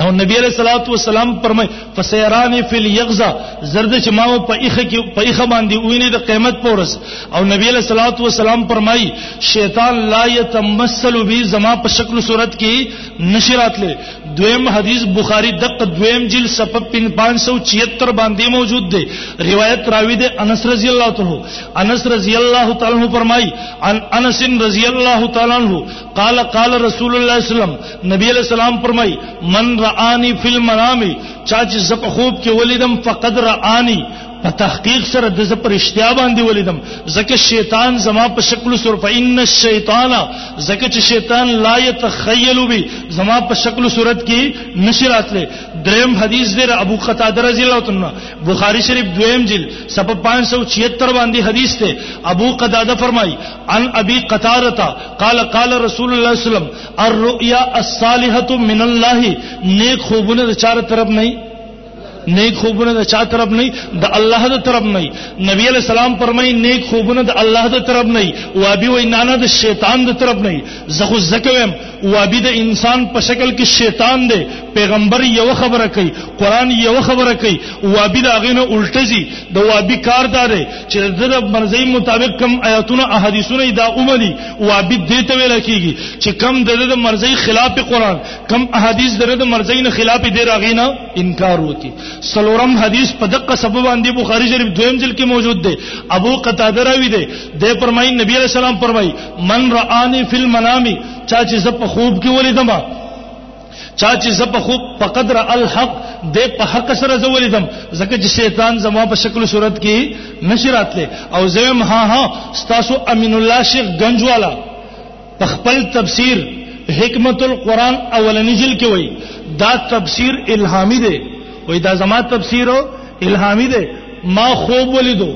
Speaker 1: او نبی علیہ الصلوۃ والسلام فرمای فسیرانی فی الیغزا زرد چې ما په اخ کې په اخ باندې ویني د قیامت پورس او نبی علیہ الصلوۃ والسلام فرمای شیطان لا یتمثل بی زما په شکل صورت کې نشرات لې دویم حدیث بخاری دق دویم جل صفحه 576 باندې موجود دی روایت راوی دی انس رضی الله تعالی انس رضی الله تعالی فرمای ان انس رضی الله تعالی قال قال رسول الله صلی الله علیه وسلم نبی علیہ السلام فرمای من رآنی فی المنام چا چې زپ خوب کې ولیدم فقد رآنی په تحقیق سره د زپ رښتیا باندې ولیدم زکه شیطان زما په شکل سره فإن الشیطان زکه چې شیطان لا يتخیل بی زما په شکل صورت کې نشرات لې دریم حدیث دی ابو قتاده رضی الله عنه بخاری شریف دویم جلد صفحه 576 باندې حدیث ته ابو قتاده فرمای عن ابي قتاده قال قال رسول الله صلی الله علیه وسلم الرؤيا الصالحه من الله نیک خوبونه د چاره طرف نه نیک خوبونه د چا طرف نه د الله د طرف نه نبی علی السلام فرمای نیک خوبونه د الله د طرف نه او ابي وای نه نه د شیطان د طرف نه زه خو زکوم او ابي د انسان په شکل کې شیطان دی پیغمبر یو خبره کوي قران یو خبره کوي او ابي دا غینه الټزي د وابي کار دار چې د رب مرزي مطابق کم آیاتونه احادیثونه دا اومني او عبد دې ته ویل کیږي چې کم د د مرزي خلاف قران کم احادیث د د مرزي نه خلاف دې راغینا انکار وتی سلورم حدیث په دقه سبب باندې بخاری شریف دویم جلد کې موجود دی ابو قتاده راوی دی د فرمایي نبی علیہ السلام فرمایي من رآنی فی المنام چا چې زه په خوب کې ولیدم چا چې زه په خوب په قدر الحق د په حق سره زه ولیدم ځکه چې شیطان زما په شکل صورت کې نشی راتله او زه هم ها ها ستاسو امین الله شیخ گنج والا په خپل تفسیر حکمت القرآن اولنی جل کې وای دا تفسیر الهامی دی وای دا زما تفسیر الهامی دی ما خوب ولیدو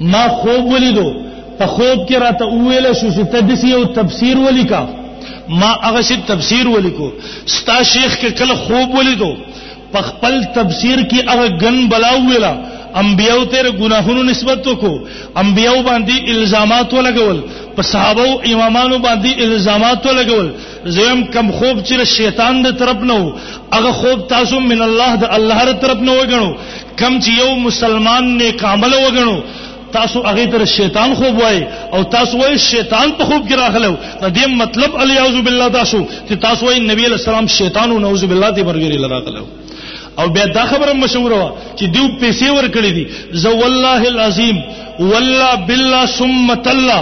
Speaker 1: ما خوب ولیدو په خوب کې راته وویل شو چې ته داسې یو تفسیر ولیکه ما هغه شي تفسیر ولیکو ستا شیخ کې کله خوب ولیدو په خپل تفسیر کې هغه ګن بلا ویلا انبیو تیر گناهونو نسبت کو انبیو باندې الزامات ولګول په صحابه او امامانو باندې الزامات ولګول زم کم خوب چې شیطان د طرف نه وو هغه خوب تاسو من الله د الله تر طرف نه وګڼو کم چې یو مسلمان نیک عمل وګڼو تاسو هغه تر شیطان خوب وای او تاسو وای شیطان په خوب کې راغلو دا دې مطلب الیاذ بالله تاسو چې تاسو وای نبی علیہ السلام شیطان او نعوذ بالله دې برګری لراغلو او بیا دا خبره مشهوره وا چې دیو پیسې ور کړې دي زو والله العظیم والله بالله ثم تلا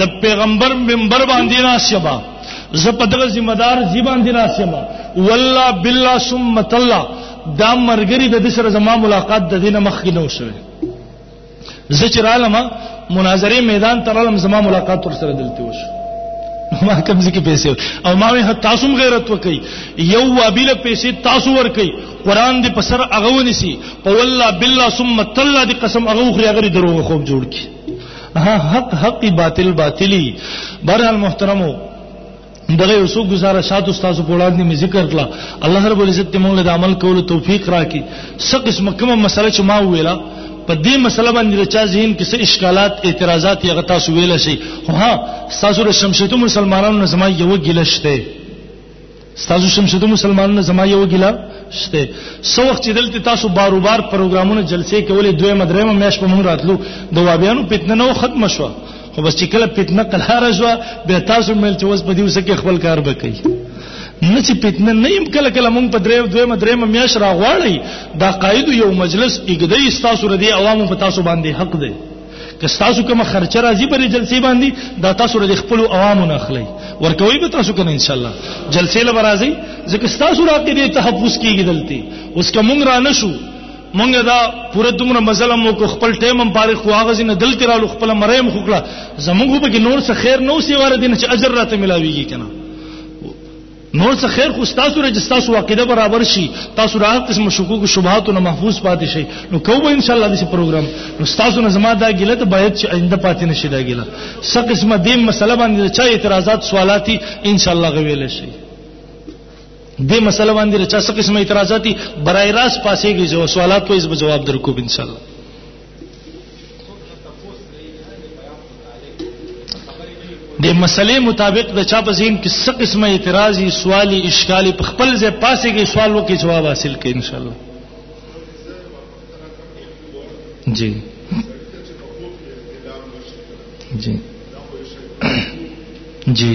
Speaker 1: د پیغمبر منبر باندې ناشبا زه په دغه ذمہ دار زی باندې ناشبا والله بالله ثم تلا دا مرګری د دې سره زما ملاقات د دینه مخ کې نه وشوه زه چې رالم مناظره میدان ته رالم زما ملاقات ور سره دلته وشو ما کوم ځکه پیسې او ما وه تاسو هم غیرت وکي یو وابل پیسې تاسو ور کوي قران دې په سر هغه ونیسي په والله بالله ثم تلا دې قسم هغه خو هغه دروغ خوب جوړ کی حق حق باطل باطلی برحال محترمو دغه یو څو گزاره شاتو تاسو په وړاندې می ذکر کړه الله رب العزت دې موږ له عمل کولو توفیق راکړي څه قسمه کومه مسله چې ما ویله په دې مسله باندې د چا ذهن کې څه اشکالات اعتراضات یې غتا سو ویل شي خو ها تاسو د شمشتو مسلمانانو نه زما یو ګیله شته تاسو شمشتو مسلمانانو نه زما یو ګیله شته سو وخت چې دلته تاسو باروبار پروګرامونه جلسې کولې دوه مدرمه مېش په مونږ راتلو د وابیانو پتنه نو ختم شوه خو بس چې کله فتنه قلاره شو به تاسو مل چې اوس په دې وسه کې خپل کار وکړي نه چې فتنه نه يم کله کله مونږ په درې دوه مدرې م میاش راغواړي دا قائد یو مجلس اګدې تاسو ردی عوامو په تاسو باندې حق دی که تاسو کوم خرچه راځي پر جلسې باندې دا تاسو ردی خپل عوامو نه اخلي ورکوي به تاسو کنه ان شاء الله جلسې لبرازي ځکه تاسو راکې دې تحفظ کیږي دلته اوس کوم را نشو مونږه دا پوره دومره مزلم مو کو خپل ټیم هم پاره خو هغه زینه دل ترالو خپل مریم خو کړه زمونږ په کې نور څه خیر نو سی واره دین چې اجر راته ملاویږي کنه نور څه خیر خو تاسو رج تاسو عقیده برابر شي تاسو را قسم شکوک او شبهات نه محفوظ پاتې شي نو کوو ان شاء الله دې پروګرام نو تاسو نه زما دا ګیله ته باید چې آینده پاتې نشي دا ګیله څه قسمه دې مسله باندې چا اعتراضات سوالاتي ان شاء الله غویل شي دې مسله باندې رچا څه قسم اعتراضات دي برای راست پاسې کې جو سوالات کوي زما جواب درکو ان شاء الله د مسلې مطابق د چا په ذهن کې څه قسمه اعتراضي سوالي اشکالي په خپل ځای پاسې کې سوال وکړي جواب حاصل کړي ان شاء الله جی جی جی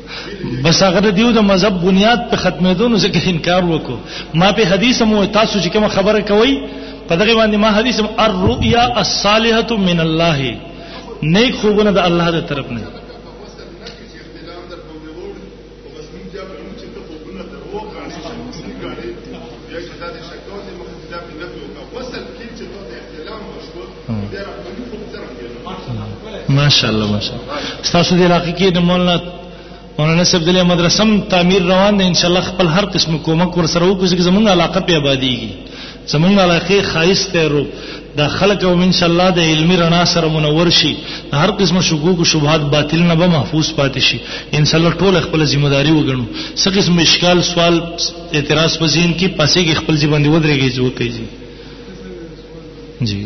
Speaker 1: بس هغه د دیو د مذهب بنیاد په ختمېدو نو ځکه انکار وکړو ما په حدیث مو تاسو چې کوم خبره کوي په دغه باندې ما حدیث الرؤيا الصالحه من الله نیک خوبونه د الله د طرف نه ماشاءالله ماشاءالله تاسو دې علاقې کې د مولانا مولانا صاحب دلې مدرسه تعمیر روان ده ان شاء الله خپل هر قسم کومک ور سره وکړي چې زمونږ علاقه په آبادیږي زمونږ علاقه خایست رو دا خلک او ان شاء الله د علمي رڼا سره منور شي هر قسم شکوک او شبهات باطل نه به محفوظ پاتې شي ان شاء الله ټول خپل ذمہ داری وګڼو څه قسم اشکال سوال اعتراض په ذهن کې پاسې کې خپل ځبندې ودرېږي ځو کوي جی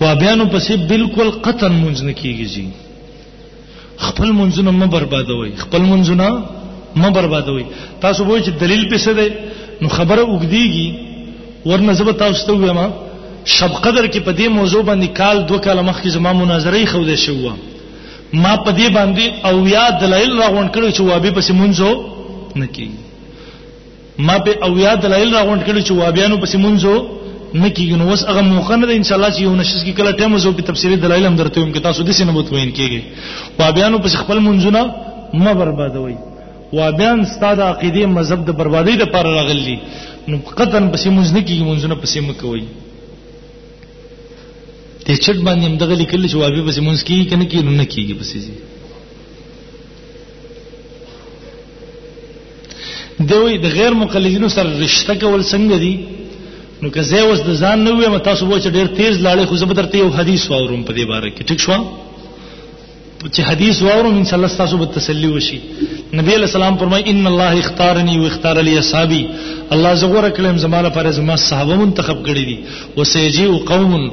Speaker 1: وابیانو پسې بالکل قطعا مونږ نه کیږي جی خپل منځونه م بربادوي خپل منځونه م بربادوي تاسو وایئ چې دلیل په څه دی نو خبره وګدیږي ورنه زب تاسو ته وایم شب قدر کې په دې موضوع باندې کال دوه کال مخکې زما مناظره خو دې شوه ما په دې باندې او یا دلایل راغونډ کړو چې وابي پسې مونږو نه کیږي ما په او یا دلایل راغونډ کړو چې وابیانو پسې مونږو نه کیږي نو اوس هغه موقع نه ده ان شاء الله چې یو نشس کې کله ټیم وزو په تفسیری دلایل هم درته ویم کې تاسو د سینې مطمئن کیږي وابیانو پسې خپل مونږونه ما بربادوي وابیان ستاد عقیده مذهب د بربادۍ لپاره راغلي نو قطن پسې مونږ نه کیږي مونږونه پسې مکوي ته چټ باندې هم دغه لیکل چې وابه پسې مونږ کیږي کنه کې نه کیږي پسې زی دوی د غیر مقلدینو سره رشتہ کول څنګه دي نو که زه اوس د ځان نه ویم تاسو وو چې ډیر تیز لاړې خو زه به درته یو حدیث واورم په دې باره کې ټیک شو چې حدیث واورم ان شاء الله تاسو به تسلی وشي نبی علیہ السلام فرمای ان الله اختارني واختار لي اصحابي الله زغور کلم زما لپاره زما صحابه منتخب کړی دي وسيجي قوم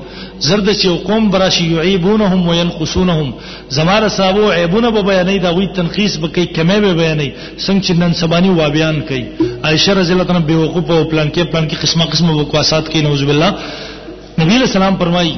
Speaker 1: زرد چې قوم براشي يعيبونهم وينقصونهم زما صحابه عيبونه به بیانې دا وی تنقیس به کوي کمه به بیانې څنګه چې نن سبانی و بیان کوي عائشه رضی الله عنها به وقوف او پلان کې پلان کې قسمه قسمه وکواسات کې نوذ بالله نبی علیہ السلام فرمایي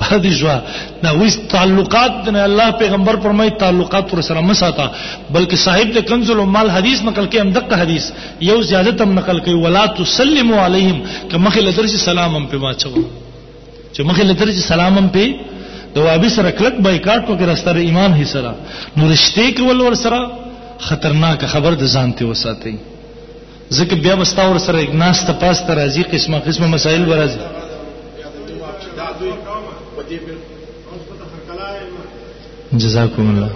Speaker 1: پاتې شو دا ویس تعلقات د الله پیغمبر فرمای تعلقات پر سره مساته بلکې صاحب د کنز المال حدیث نقل کې هم دغه حدیث یو زیادت هم نقل کوي ولا تسلموا علیهم کما خل درجه سلام هم په واچو چې مخه لدرجه سلام هم په دوابي سره کلک بایکاټ وکړه ستر ایمان هي سره نو رشته کول ور سره خطرناک خبر د ځان ته وساتئ ځکه بیا به ستا ورسره ناسته پاسته راځي قسمه قسمه مسایل به راځي جزاکم الله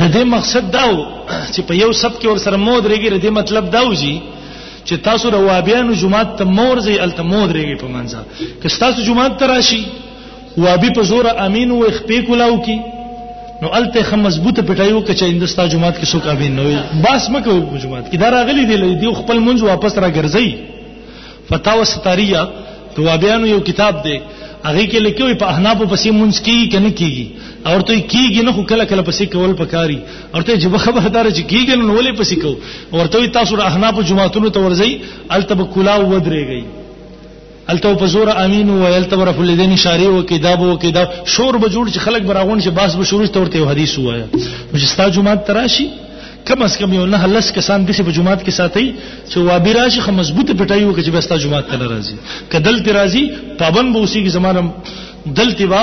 Speaker 1: د دې مقصد دا و چې په یو سب کې ور سره مو درېږي د دې مطلب دا و جی چې تاسو د وابیانو جمعات ته مور زی الته مو درېږي په منځه که تاسو جمعات ته راشي وابي په زور امين و خپې کولاو کی نو الته خه مضبوطه پټایو کچا اندستا جماعت کې سو کابین نو باس مکو جماعت کې دا راغلي دی دی خپل منځ واپس را ګرځي فتاوا ستاریه تو وابیانو یو کتاب دی هغه کې لیکوي په احناف پسې مونږ کیږي کنه کیږي اور ته کیږي نه خو کله کله پسې کول پکاري اور ته جب خبردار چې کیږي نو ولې پسې کو اور ته تاسو احناف جماعتونو ته ورځي التب کلا ودرېږي الته په زور امین او الته ور خپل دین اشاره او کتاب او کتاب شور به جوړ چې خلک براغون چې باس به شروع تورته حدیث وایا چې ستا جمعه تراشی کم از کم یو نه لس کسان د په جمعات کې ساتي چې وابي راشي خو مضبوط پټای وکړي چې بستا جمعات ته راځي کدل تی راځي پابند به اوسېږي زمانم دلته با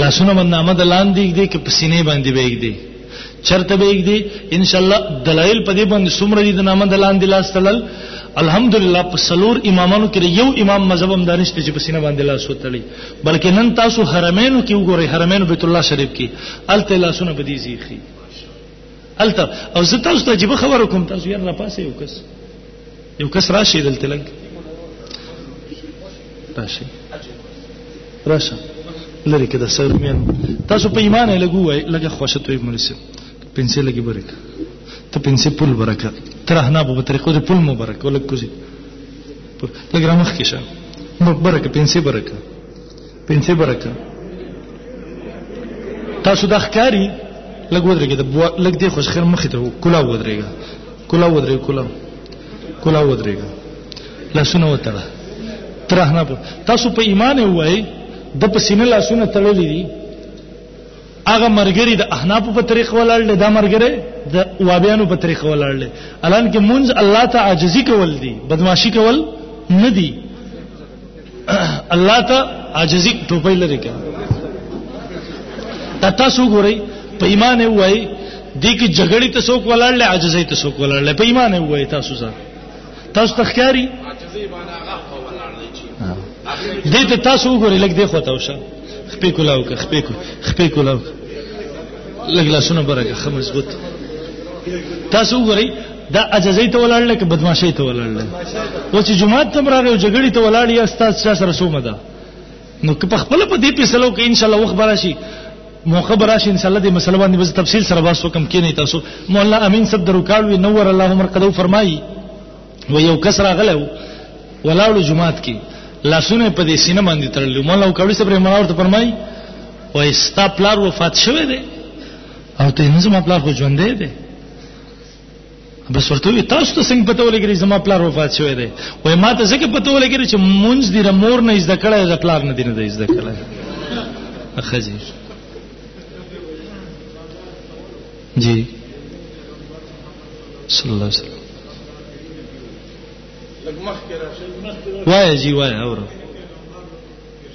Speaker 1: لاسونه باندې نامه د لاندې کېږدي کې پسینې باندې به کېږدي چرته به کېږدي ان شاء الله دلایل په دې باندې څومره دي د نامه د لاندې لاس تړل الحمدلله په سلور امامانو کې یو امام مذهب هم دانشته چې پسینه باندې لاس وتړي بلکې نن تاسو حرمینو کې وګورئ حرمینو بیت الله شریف کې الته لاسونه به دي زیخي الته او زه تاسو ته جيبه خبر کوم تاسو یې را پاسې وکړئ یو کس راشي دلته لګ راشي راشه لری کې د سر مین تاسو په ایمان لګو وای لګه خوښه توې مونږ پنسل لګي برکه ته پنسل پول برکه ترحنا په طریقو د پول مبارک ولک کوزي لګ را مخ کې شه مبارک پنسل برکه پنځه برکه تاسو د ښکاری لګ ودرېږي د لګ دی خوش خیر مخې ته کلا ودرېږي کلا ودرېږي کلا کلا ودرېږي لاسونه وتړه ترهنه تاسو په ایمان وای د پسینه لاسونه تړلې دي هغه مرګري د احناف په طریقه ولاړ دی دا مرګري د وابیانو په طریقه ولاړ دی الان کې مونږ الله ته عاجزي کول دي بدمعشي کول نه دي الله ته عاجزي ټوپۍ لري کړه تاسو ګورئ په ایمان وای دي کې جګړې ته څوک ولاړل عاجزي ته څوک ولاړل په ایمان وای تاسو ځه تاسو تخکاری
Speaker 2: عاجزي باندې هغه ولاړل
Speaker 1: چې دې ته تاسو ګورئ لګ دې خو تاسو خپې کولاو که خپې کو خپې کولاو لګ لاسونه برګه خمس بوت تاسو ګورئ دا عجزی ته ولاړل کې بدمعشی ته ولاړل و چې جمعه تم راغی او جګړې ته ولاړ یا استاد شاه سره سومه ده نو که په خپل په دې پیسلو کې ان شاء الله وخت براشي موقع براش ان شاء الله دې مسله باندې بس تفصیل سره باسو کم کې نه تاسو مولا امین صاحب درو کاروي نور الله عمر قدو فرمایي و یو کس راغله ولاړو جمعات کې لاسونه په دې سینه باندې تړلو مولا او کړي صبر مړاور ته فرمایي و استا پلار وفات شوه دی او ته نه زما پلار خو ژوند دی بس ورته وی تاسو ته څنګه پته ولګی زما پلار وفات شوی دی وای ما ته څنګه پته ولګی چې مونږ دی مور نه زده کړای د پلار نه دی نه زده کړای اخځي جی صلی الله علیه وسلم وای جی وای اورم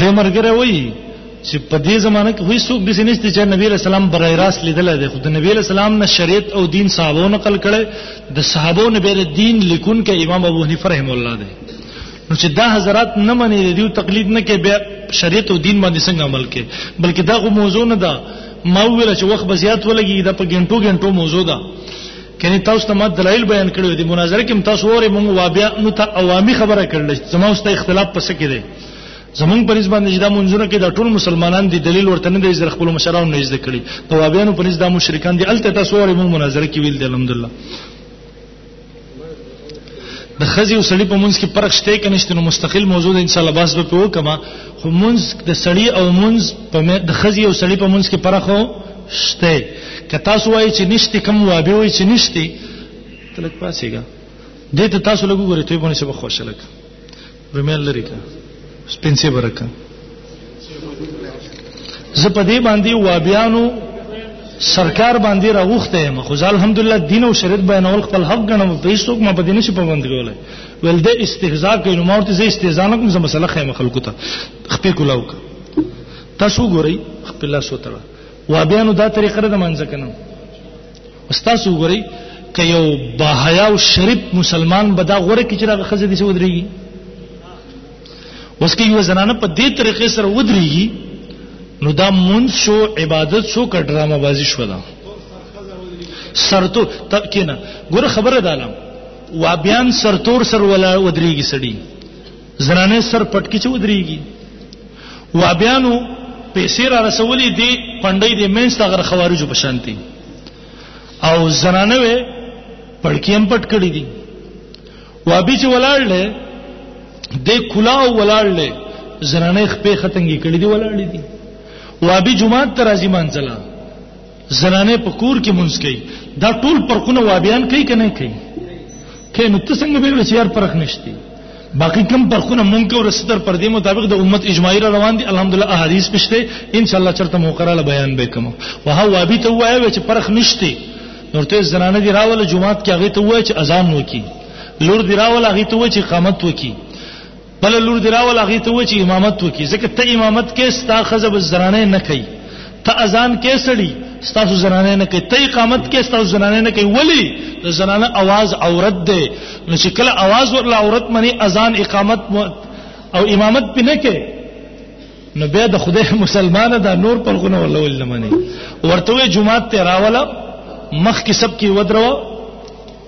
Speaker 1: د مرګره وای چې په دې زمانه کې هیڅ څوک داسې نشته چې نبی له سلام برای راست لیدل دی خو د نبی له سلام نه شریعت او دین صحابو نقل کړي د صحابو نه بیر دین لیکون کې امام ابو حنیفه رحم الله دی نو چې دا حضرات نه مني دیو تقلید نه کې بیا شریعت او دین باندې څنګه عمل کې بلکې دا غو موضوع نه ده ما ویل چې وخت به زیات ولګي دا په ګنټو ګنټو موضوع ده کني تاسو ته ما دلایل بیان کړو دي مناظره کې تاسو وره مونږ وابیا نو ته عوامي خبره کړل زموږ واست اختلاف پس کې دي زمونږ پر نسبت باندې دا منځونه کې دا ټول مسلمانان دي دلیل ورته نه دی زر خپل مشرانو نه زده کړی په وابیانو پر نسبت دا مشرکان دي الته تاسو وره مونږ مناظره کې ویل دي الحمدلله د خزي او سړی په منځ کې فرق شته کې نشته نو مستقل موضوع ده ان شاء الله باس به په وکما خو منځ د سړی او منځ په د خزي او سړی په منځ کې فرق هو شته که تاسو وایي چې نشته کم وابه وایي چې نشته تلک پاسېګا دې ته تاسو لګو غره ته باندې سبا خوشاله رومیان لري کا سپینسه برکه زه په دې باندې وابیانو سرکار باندې راوخته یم خو ځل الحمدلله دین او شریعت بیانول خپل حق غنم په هیڅ څوک ما په دې نشي پابند کولای ول د استهزاء کوي نو مورته زه استهزاء نه کوم زه مسله خیم خلکو ته خپې کولاو تاسو ګورئ خپل لاس وتړه وابیانو دا طریقه ده منځ کنه استاد وګورئ که یو باحیا او شریف مسلمان به دا غوره کې چې هغه خزه دې ودرېږي اوس کې یو زنانه په دې طریقې سره ودرېږي نو دا مونږ شو عبادت شو کډرامه بازی شو دا سرتو تکینا ګوره خبره دالم وابیان سرتور سر ولا ودرېږي سړی زنانه سر پټ کې چې ودرېږي وابیانو پیسې را رسولې دي پندې دې مینس ته غر خوارجو په شانتي او زنانه وې پړکی هم پټ کړې دي وابي چې ولاړ لې دې کلا او ولاړ لې زنانه خپې ختنګي کړې دي ولاړې دي وابي جمعه تر ازي منځله زنانه په کور کې مونږ کوي دا ټول پرخونه وابیان کوي کنه کوي کله نو ته څنګه به چې یار پرخ نشتی باقی کم پرخونه مونږ کو رسدر پر دې مطابق د امت اجماعي را روان دي الحمدلله احادیث پښته ان شاء الله چرته موقره له بیان به کوم وه وابي ته وایي چې پرخ نشتی نور ته زنانه دی راول جمعات کې هغه ته وایي چې اذان وکي لور دی راول هغه ته وایي چې قامت وکي بل لور دراول هغه ته و چې امامت وکي ځکه ته امامت کې ستا خزه به زنانه نه کوي ته اذان کې سړي ستاسو زنانه نه کوي ته اقامت کې ستاسو زنانه نه کوي ولی د زنانه आवाज عورت ده نو چې کله आवाज ورله عورت مني اذان اقامت او امامت پې نه کوي نو بیا د خدای مسلمانه دا نور پر غونه ولا ول نه مني ورته جمعه ته راولا مخ کې سب کې ودرو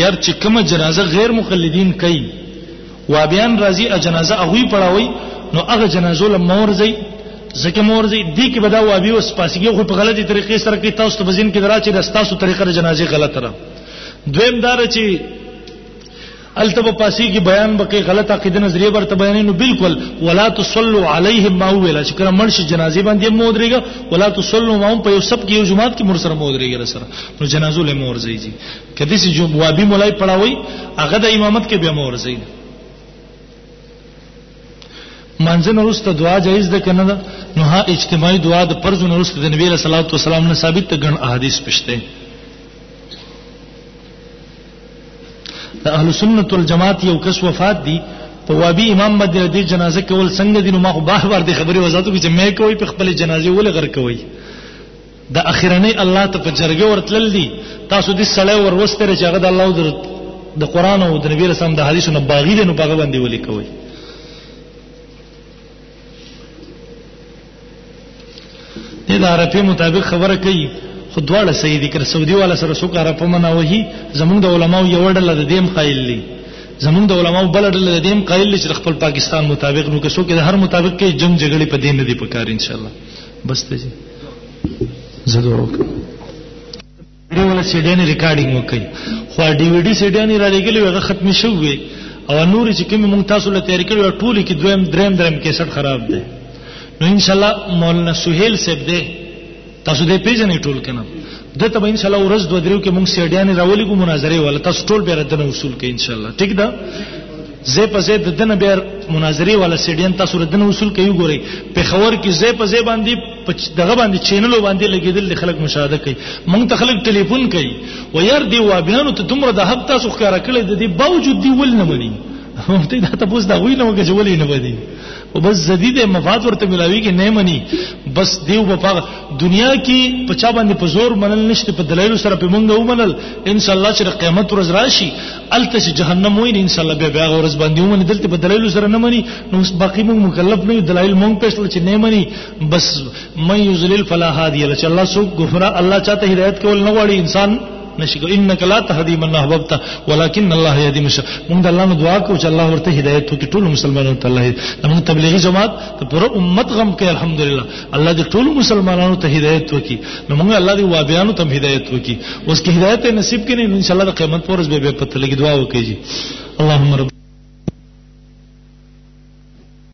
Speaker 1: یار چې کومه جنازه غیر مقلدین کوي وابیان راځي ا جنازه هغه پړاوي نو هغه جنازو له مورځي ځکه مورځي دې کې بدا وابي او سپاسيږي خو په غلطي طریقې سره کې تاسو ته بزین کې درا چې د تاسو طریقه د جنازې غلطه را دویم دار چې الته په پاسي کې بیان بقي غلط عقیده نظریه برته بیانې نو بالکل ولا تصلوا علیهم ما ویل چې کله مرشي جنازي باندې مو درېګا ولا تصلوا ما هم په یو سب کې یو جماعت کې مر سره مو درېګا سره نو جنازو له مور زی جی کدي سي جمعه وابي مولای پړاوي هغه د امامت کې به مور زی منځنه وروسته دعا جایز ده کنه ده نو ها اجتماعي دعا د فرض نه وروسته د نبی صلی الله علیه وسلم نه ثابت ته ګڼ احادیث پښته د اهل سنت والجماعت یو کس وفات دي په وابي امام باندې د جنازه کول څنګه دي نو ما خو بار بار د خبري وزاتو کې چې مې کوي په خپل جنازه ولې غر کوي د اخرنۍ الله ته په جرګه ورتلل دي تاسو دې سړی وروستره چې هغه د الله در د قران او د نبی رسام د حدیثو نه باغی دي نو باغ باندې ولې کوي دې د عرفه مطابق خبره کوي خو دواړه صحیح دي کر سعودي والا سره سو کار په معنا وهي زمونږ د علماو یو ډول د دیم قائل دي زمونږ د علماو بل ډول د دیم قائل دي چې خپل پاکستان مطابق نو کسو کې د هر مطابق کې جنگ جګړې په دین نه دي پکار ان شاء الله بس ته زه دوه درې ولا سیډیانی ریکارډینګ وکړي خو ډي وي ډي سیډیانی را لګلې هغه ختم شوې او نور چې کوم مونږ تاسو له تیار کړو ټول کې دویم دریم دریم کیسټ خراب دی نو ان شاء الله مولانا سہیل صاحب دی تاسو دې پیژنې ټول کنه د ته ان شاء الله ورځ دوه دریو کې مونږ سیډیانی راولې کو مناظره ولا تاسو ټول به راتنه وصول کې ان شاء الله ټیک ده زه په زه د دنه بیر مناظره ولا سیډین تاسو ردنه اصول کوي ګوري په خور کې زه په زه باندې دغه باندې چینل باندې لګیدل خلک مشاهده کوي مونږ ته خلک ټلیفون کوي و یار دی و بیان ته دومره د حق تاسو ښکارا کړی د دې باوجود دی ول نه مني هم ته دا تاسو دا وینه وګه جوړې نه ودی او بس زدی د مفاد ورته ملاویږي نه مني بس دیو په دنیا کې په چا باندې په زور منل نشته په دلایل سره په مونږ ومنل ان شاء الله چې قیامت ورځ راشي الته چې جهنم وای ان شاء الله به بیا ورځ باندې ومني دلته په دلایل سره نه مني نو اوس باقی مونږ مکلف نه دلایل مونږ پېښ چې نه مني بس مې یذلل فلا هادی الله چې الله سو ګفرا الله چاته هدایت کول نه غواړي انسان نشي کوي انك لا تهدي من احببت ولكن الله يهدي من موږ الله نو دعا کوو چې الله ورته هدایت وکړي ټول مسلمانانو ته الله موږ تبلیغي جماعت ته پر امت غم کوي الحمدلله الله دې ټول مسلمانانو ته هدایت وکړي نو موږ الله دې وابیانو ته هدایت وکړي اوس کې هدایت نصیب کړي ان شاء الله د قیامت پر ورځ به به پته لګي دعا وکړي اللهم رب